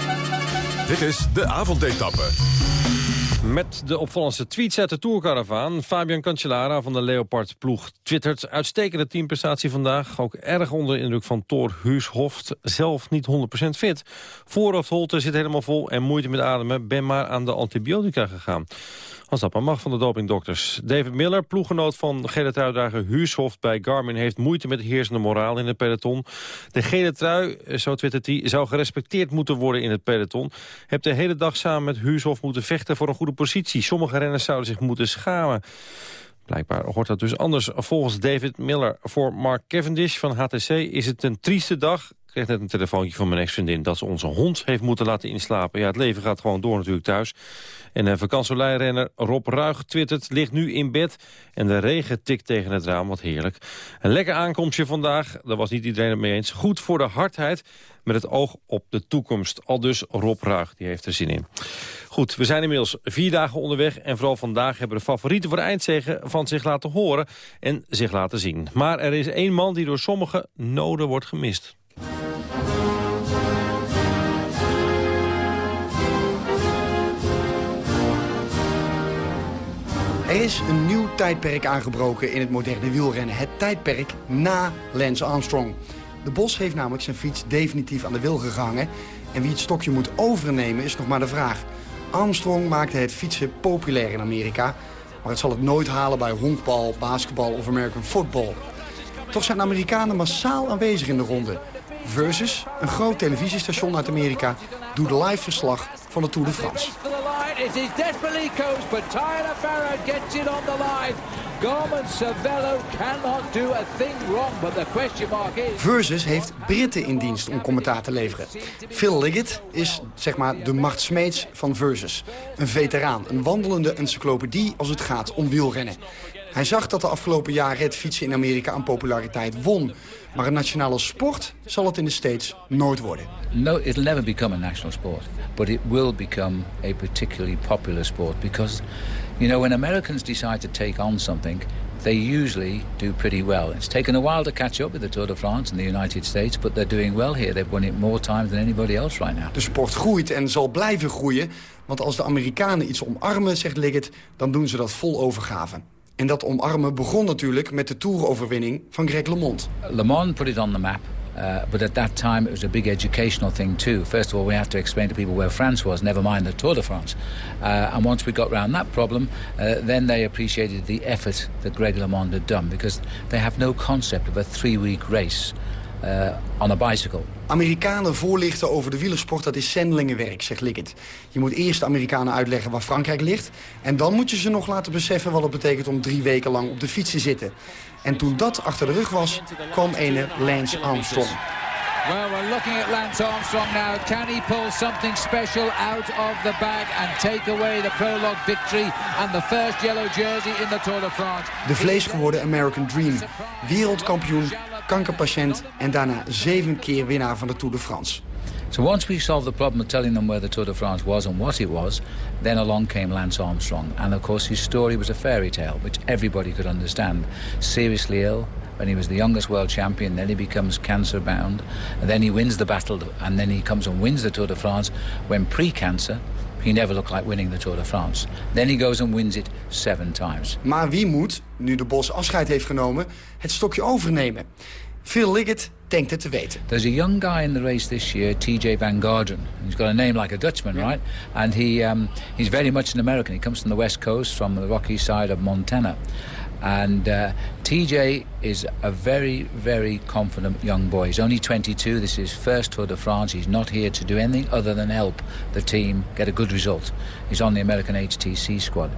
Dit is de avondetappe. Met de opvallendste tweets uit de Tourcaravaan. Fabian Cancellara van de Leopard ploeg twittert. Uitstekende teamprestatie vandaag. Ook erg onder de indruk van Thor Huushoft. Zelf niet 100% fit. Voorhoofdholte zit helemaal vol en moeite met ademen. Ben maar aan de antibiotica gegaan. Als dat maar mag van de dopingdokters. David Miller, ploeggenoot van gele truidrager Huushoft bij Garmin... heeft moeite met de heersende moraal in het peloton. De gele trui, zo twittert hij, zou gerespecteerd moeten worden in het peloton. Heb de hele dag samen met Huushoft moeten vechten voor een goede positie. Sommige renners zouden zich moeten schamen. Blijkbaar hoort dat dus anders. Volgens David Miller voor Mark Cavendish van HTC is het een trieste dag. Ik kreeg net een telefoontje van mijn ex-vriendin dat ze onze hond heeft moeten laten inslapen. Ja, het leven gaat gewoon door natuurlijk thuis. En een vakantieleirenner Rob Ruig twittert, ligt nu in bed en de regen tikt tegen het raam, wat heerlijk. Een lekker aankomstje vandaag, daar was niet iedereen het mee eens. Goed voor de hardheid, met het oog op de toekomst. Al dus Rob Ruig, die heeft er zin in. Goed, we zijn inmiddels vier dagen onderweg en vooral vandaag hebben de favorieten voor de eindzegen van zich laten horen en zich laten zien. Maar er is één man die door sommigen noden wordt gemist. Er is een nieuw tijdperk aangebroken in het moderne wielrennen. Het tijdperk na Lance Armstrong. De Bos heeft namelijk zijn fiets definitief aan de wil gehangen. En wie het stokje moet overnemen is nog maar de vraag. Armstrong maakte het fietsen populair in Amerika. Maar het zal het nooit halen bij honkbal, basketbal of American football. Toch zijn Amerikanen massaal aanwezig in de ronde. Versus, een groot televisiestation uit Amerika, doet live verslag van de Tour de France. It is desperately coached, but Tyler Farrow gets it on the line. Garmin Cervelo cannot do a thing wrong, but the question mark is... Versus heeft Britten in dienst om commentaar te leveren. Phil Liggett is zeg maar de Mart Smeets van Versus. Een veteraan, een wandelende encyclopedie als het gaat om wielrennen. Hij zag dat de afgelopen jaren het fietsen in Amerika aan populariteit won. Maar een nationale sport zal het in de States nooit worden. No, it'll never become a national sport, but it will become a particularly popular sport because, you know, when Americans decide to take on something, they usually do pretty well. It's taken a while to catch up with the Tour de France in the United States, but they're doing well here. They've won it more times than anybody else right now. De sport groeit en zal blijven groeien. Want als de Amerikanen iets omarmen, zegt Liggett, dan doen ze dat vol overgave. En dat omarmen begon natuurlijk met de toeroverwinning van Greg LeMond. Le Mans put it on the map. Uh, but at that time, it was a big educational thing too. First of all, we had to explain to people where France was, never mind the Tour de France. Uh, and once we got around that problem, uh, then they appreciated the effort that Greg LeMond had done because they have no concept of a three-week race. Uh, on a bicycle. Amerikanen voorlichten over de wielersport, dat is zendelingenwerk, zegt Liggett. Je moet eerst de Amerikanen uitleggen waar Frankrijk ligt... en dan moet je ze nog laten beseffen wat het betekent om drie weken lang op de fiets te zitten. En toen dat achter de rug was, kwam ene Lance Armstrong. Well, we're looking at Lance Armstrong now. Can he pull something special out of the bag and take away the prologue victory and the first yellow jersey in the Tour de France? De vleesgeworden American Dream. Wereldkampioen, kankerpatiënt en daarna zeven keer winnaar van de Tour de France. So once we solved the problem of telling them where the Tour de France was and what it was, then along came Lance Armstrong. And of course his story was a fairy tale, which everybody could understand. Seriously ill, when he was the youngest world champion. Then he becomes cancer bound. And then he wins the battle. And then he comes and wins the Tour de France. When pre cancer, he never looked like winning the Tour de France. Then he goes and wins it seven times. Maar wie moet, nu de Bos afscheid heeft genomen, het stokje overnemen? Phil Liggett denkt het te weten. There's a young guy in the race this year, TJ Van Garderen. He's got a name like a Dutchman, right? And he um, he's very much an American. He comes from the west coast, from the rocky side of Montana. And uh, TJ is a very, very confident young boy. He's only 22. This is his first Tour de France. He's not here to do anything other than help the team get a good result. He's on the American HTC squad.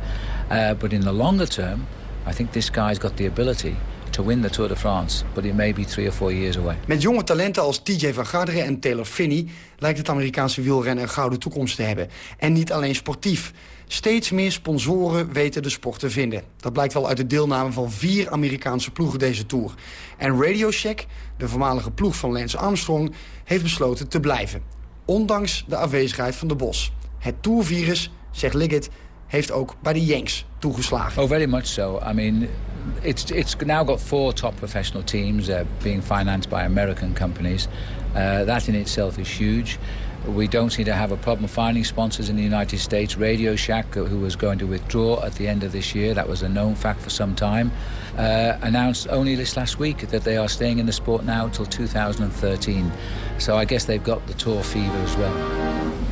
Uh, but in the longer term, I think this guy's got the ability to win the Tour de France, but it may be three or four years away. Met jonge talenten als TJ van Garderen en Taylor Finney... lijkt het Amerikaanse wielrennen een gouden toekomst te hebben. En niet alleen sportief. Steeds meer sponsoren weten de sport te vinden. Dat blijkt wel uit de deelname van vier Amerikaanse ploegen deze Tour. En Radio Shack, de voormalige ploeg van Lance Armstrong... heeft besloten te blijven. Ondanks de afwezigheid van de Bos. Het Tourvirus, zegt Liggett, heeft ook bij de Yanks toegeslagen. Oh, very much so. I mean, it's, it's now got four top professional teams being financed by American companies. Uh, that in itself is huge. We don't seem to have a problem finding sponsors in the United States. Radio Shack, uh, who was going to withdraw at the end of this year, that was a known fact for some time, uh, announced only this last week that they are staying in the sport now until 2013. So I guess they've got the tour fever as well.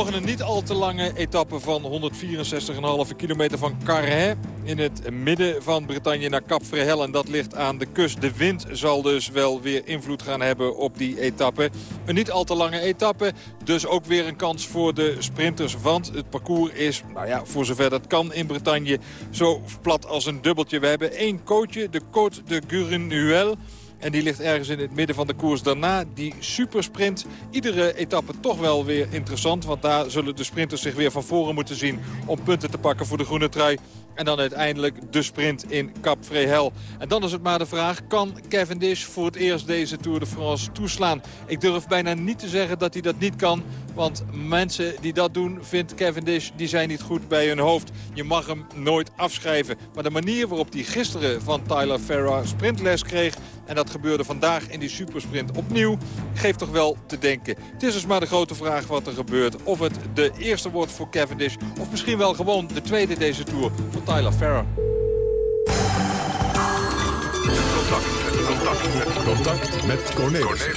Morgen een niet al te lange etappe van 164,5 kilometer van Carhaix. In het midden van Bretagne naar Cap Frehel. En dat ligt aan de kust. De wind zal dus wel weer invloed gaan hebben op die etappe. Een niet al te lange etappe. Dus ook weer een kans voor de sprinters. Want het parcours is, nou ja, voor zover dat kan in Bretagne... zo plat als een dubbeltje. We hebben één coachje, de Côte de Gurenuel... En die ligt ergens in het midden van de koers. Daarna die supersprint. Iedere etappe toch wel weer interessant. Want daar zullen de sprinters zich weer van voren moeten zien... om punten te pakken voor de groene trui. En dan uiteindelijk de sprint in Cap Frehel. En dan is het maar de vraag, kan Cavendish voor het eerst deze Tour de France toeslaan? Ik durf bijna niet te zeggen dat hij dat niet kan. Want mensen die dat doen, vindt Cavendish, die zijn niet goed bij hun hoofd. Je mag hem nooit afschrijven. Maar de manier waarop hij gisteren van Tyler Ferrer sprintles kreeg... en dat gebeurde vandaag in die supersprint opnieuw, geeft toch wel te denken. Het is dus maar de grote vraag wat er gebeurt. Of het de eerste wordt voor Cavendish, of misschien wel gewoon de tweede deze Tour van Tyler Ferrer. Contact, contact met Cornelis.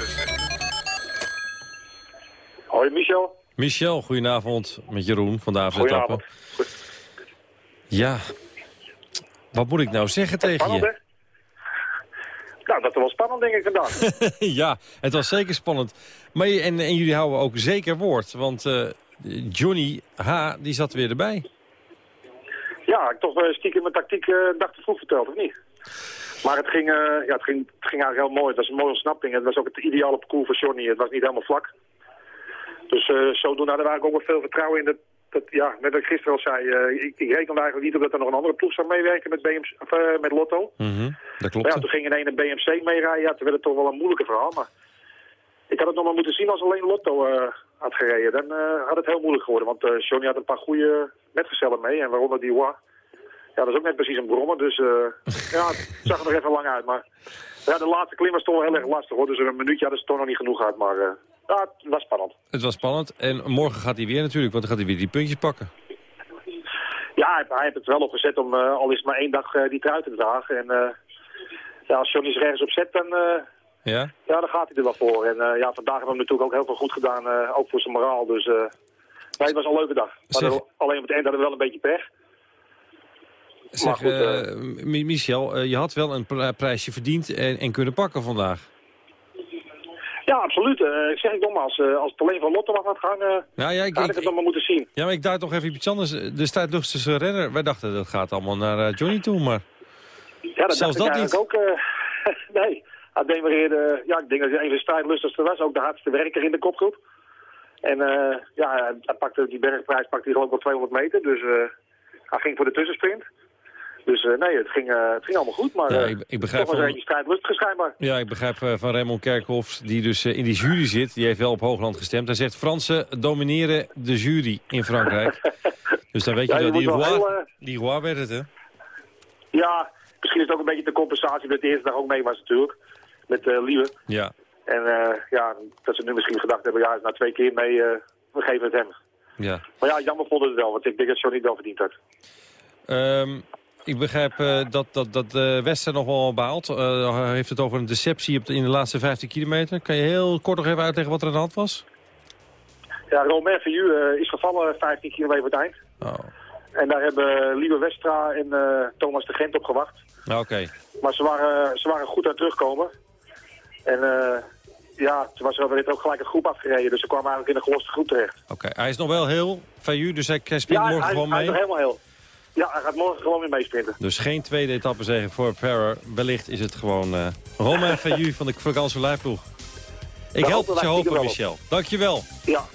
Hoi Michel. Michel, goedenavond met Jeroen van de. Ja, wat moet ik nou zeggen tegen spannend, je? Nou, dat was wel spannend denk ik vandaag. [laughs] ja, het was zeker spannend. Maar en, en jullie houden ook zeker woord, want uh, Johnny H. die zat weer erbij. Ja, ik toch uh, stiekem mijn tactiek uh, dag te vroeg verteld, of niet? Maar het ging, ja, het, ging, het ging eigenlijk heel mooi. Het was een mooie ontsnapping. Het was ook het ideale parcours voor Johnny. Het was niet helemaal vlak. Dus zodoende hadden we eigenlijk ook wel veel vertrouwen in dat, dat ja, net wat ik gisteren al zei, uh, ik, ik reken eigenlijk niet op dat er nog een andere ploeg zou meewerken met, BMC, of, uh, met Lotto. Mm -hmm, dat klopt. Maar ja, toen ging in een BMC meerijden, ja, toen werd het toch wel een moeilijke verhaal. Maar ik had het nog maar moeten zien als alleen Lotto had gereden. Dan had het heel moeilijk geworden, want Johnny had een paar goede metgezellen mee en waaronder die Wa. Ja, dat is ook net precies een brommer, dus ja, het zag er nog even lang uit. Maar ja, de laatste klim was toch wel heel erg lastig hoor, dus een minuutje hadden ze toch nog niet genoeg uit, maar... Ja, het was spannend. Het was spannend. En morgen gaat hij weer natuurlijk, want dan gaat hij weer die puntjes pakken. Ja, hij, heeft het wel opgezet om uh, al is maar één dag uh, die trui te dragen. En uh, ja, als Johnny zich ergens op zet, dan, eh, Ja? ja, dan gaat hij er wel voor. En eh, ja, vandaag hebben we hem natuurlijk ook heel veel goed gedaan, eh, ook voor zijn moraal. Dus eh, nee, het was een leuke dag. Maar er- alleen op het eind hadden we wel een beetje pech. Zeg, goed, eh, Mi- Michel, eh, je had wel een pri- prijsje verdiend en, en kunnen pakken vandaag. Ja, absoluut. Eh, ik zeg ik nogmaals, eh, als het alleen van Lotto af had gehangen, Ja, ja, ik, had ik ik, het nog maar moeten zien. ja, maar ik duid nog even iets anders. De strijdlustige renner, wij dachten dat gaat allemaal naar eh, Johnny toe, maar... Ja, dat Zelfs dacht ik dat niet. ook. eh, [laughs] nee, hij demereerde, ja, ik denk dat hij een van de strijdlustigste was. Ook de hardste werker in de kopgroep. En eh, ja, hij pakte die bergprijs pakte hij geloof ik wel 200 meter. Dus eh, hij ging voor de tussensprint. Dus eh, nee, het ging, eh, het ging allemaal goed. Maar Ja, eh, ik- ik begrijp toch was eentje strijdlustig schijnbaar. Ja, ik begrijp van Raymond Kerkhoff, die dus in die jury zit. Die heeft wel op Hoogland gestemd. Hij zegt, Fransen domineren de jury in Frankrijk. [laughs] dus dan weet je Ja, je dat die Roy, heel, die Roy werd het, hè? Ja, misschien is het ook een beetje de compensatie dat de eerste dag ook mee was natuurlijk. Met eh Liewe. Ja. En ja, dat ze nu misschien gedacht hebben, ja, na twee keer mee, we geven het hem. ja. Maar ja, jammer vonden het wel, want ik denk dat Johnny het wel verdiend had. Ehm, ik begrijp eh, dat, dat, dat Wester nog wel baalt. Hij heeft het over een deceptie op de, in de laatste 15 kilometer. Kan je heel kort nog even uitleggen wat er aan de hand was? Ja, Romain eh, is gevallen 15 kilometer het eind. Oh. En daar hebben Lieve Westra en Thomas de Gent op gewacht. Nou, Oké. Maar ze waren, ze waren goed aan het terugkomen. En ja, toen was er werd ook gelijk een groep afgereden. Dus ze kwamen eigenlijk in een geloste groep terecht. Oké, hij is nog wel heel, Fayou, dus hij speelt ja, morgen hij, gewoon hij is mee. nog helemaal heel. Ja, hij gaat morgen gewoon weer meesprinten. Dus geen tweede etappe zeggen voor Ferrer. Wellicht is het gewoon eh Romain [laughs] Fayou van de vakantie Leiploeg. Ik help het je hopen, Michel. Dankjewel. Ja,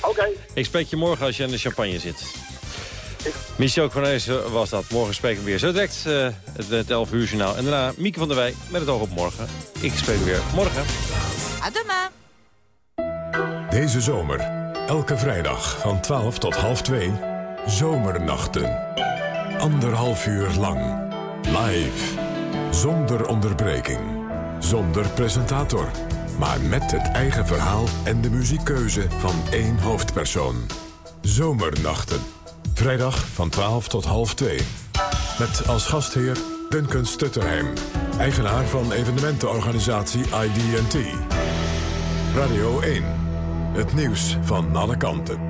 oké. Ik spreek je morgen als je aan de champagne zit. Michel Cornelis was dat. Morgen spreken we weer. Zo direct eh, het, het 11 uur journaal. En daarna Mieke van der Wij met het oog op morgen. Ik spreek weer morgen. À demain. Deze zomer, elke vrijdag van 12 tot half 2, Zomernachten. Anderhalf uur lang. Live. Zonder onderbreking. Zonder presentator. Maar met het eigen verhaal en de muziekkeuze van één hoofdpersoon. Zomernachten. Vrijdag van 12 tot half 2. Met als gastheer Duncan Stutterheim. Eigenaar van evenementenorganisatie ID&T. Radio 1. Het nieuws van alle kanten.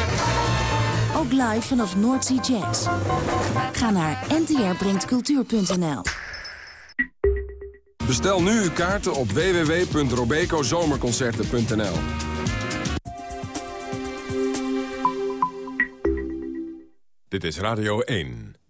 Ook live vanaf Noordsea Jazz. Ga naar ntrbrengtcultuur.nl Bestel nu uw kaarten op www.robecozomerconcerten.nl. Dit is Radio 1.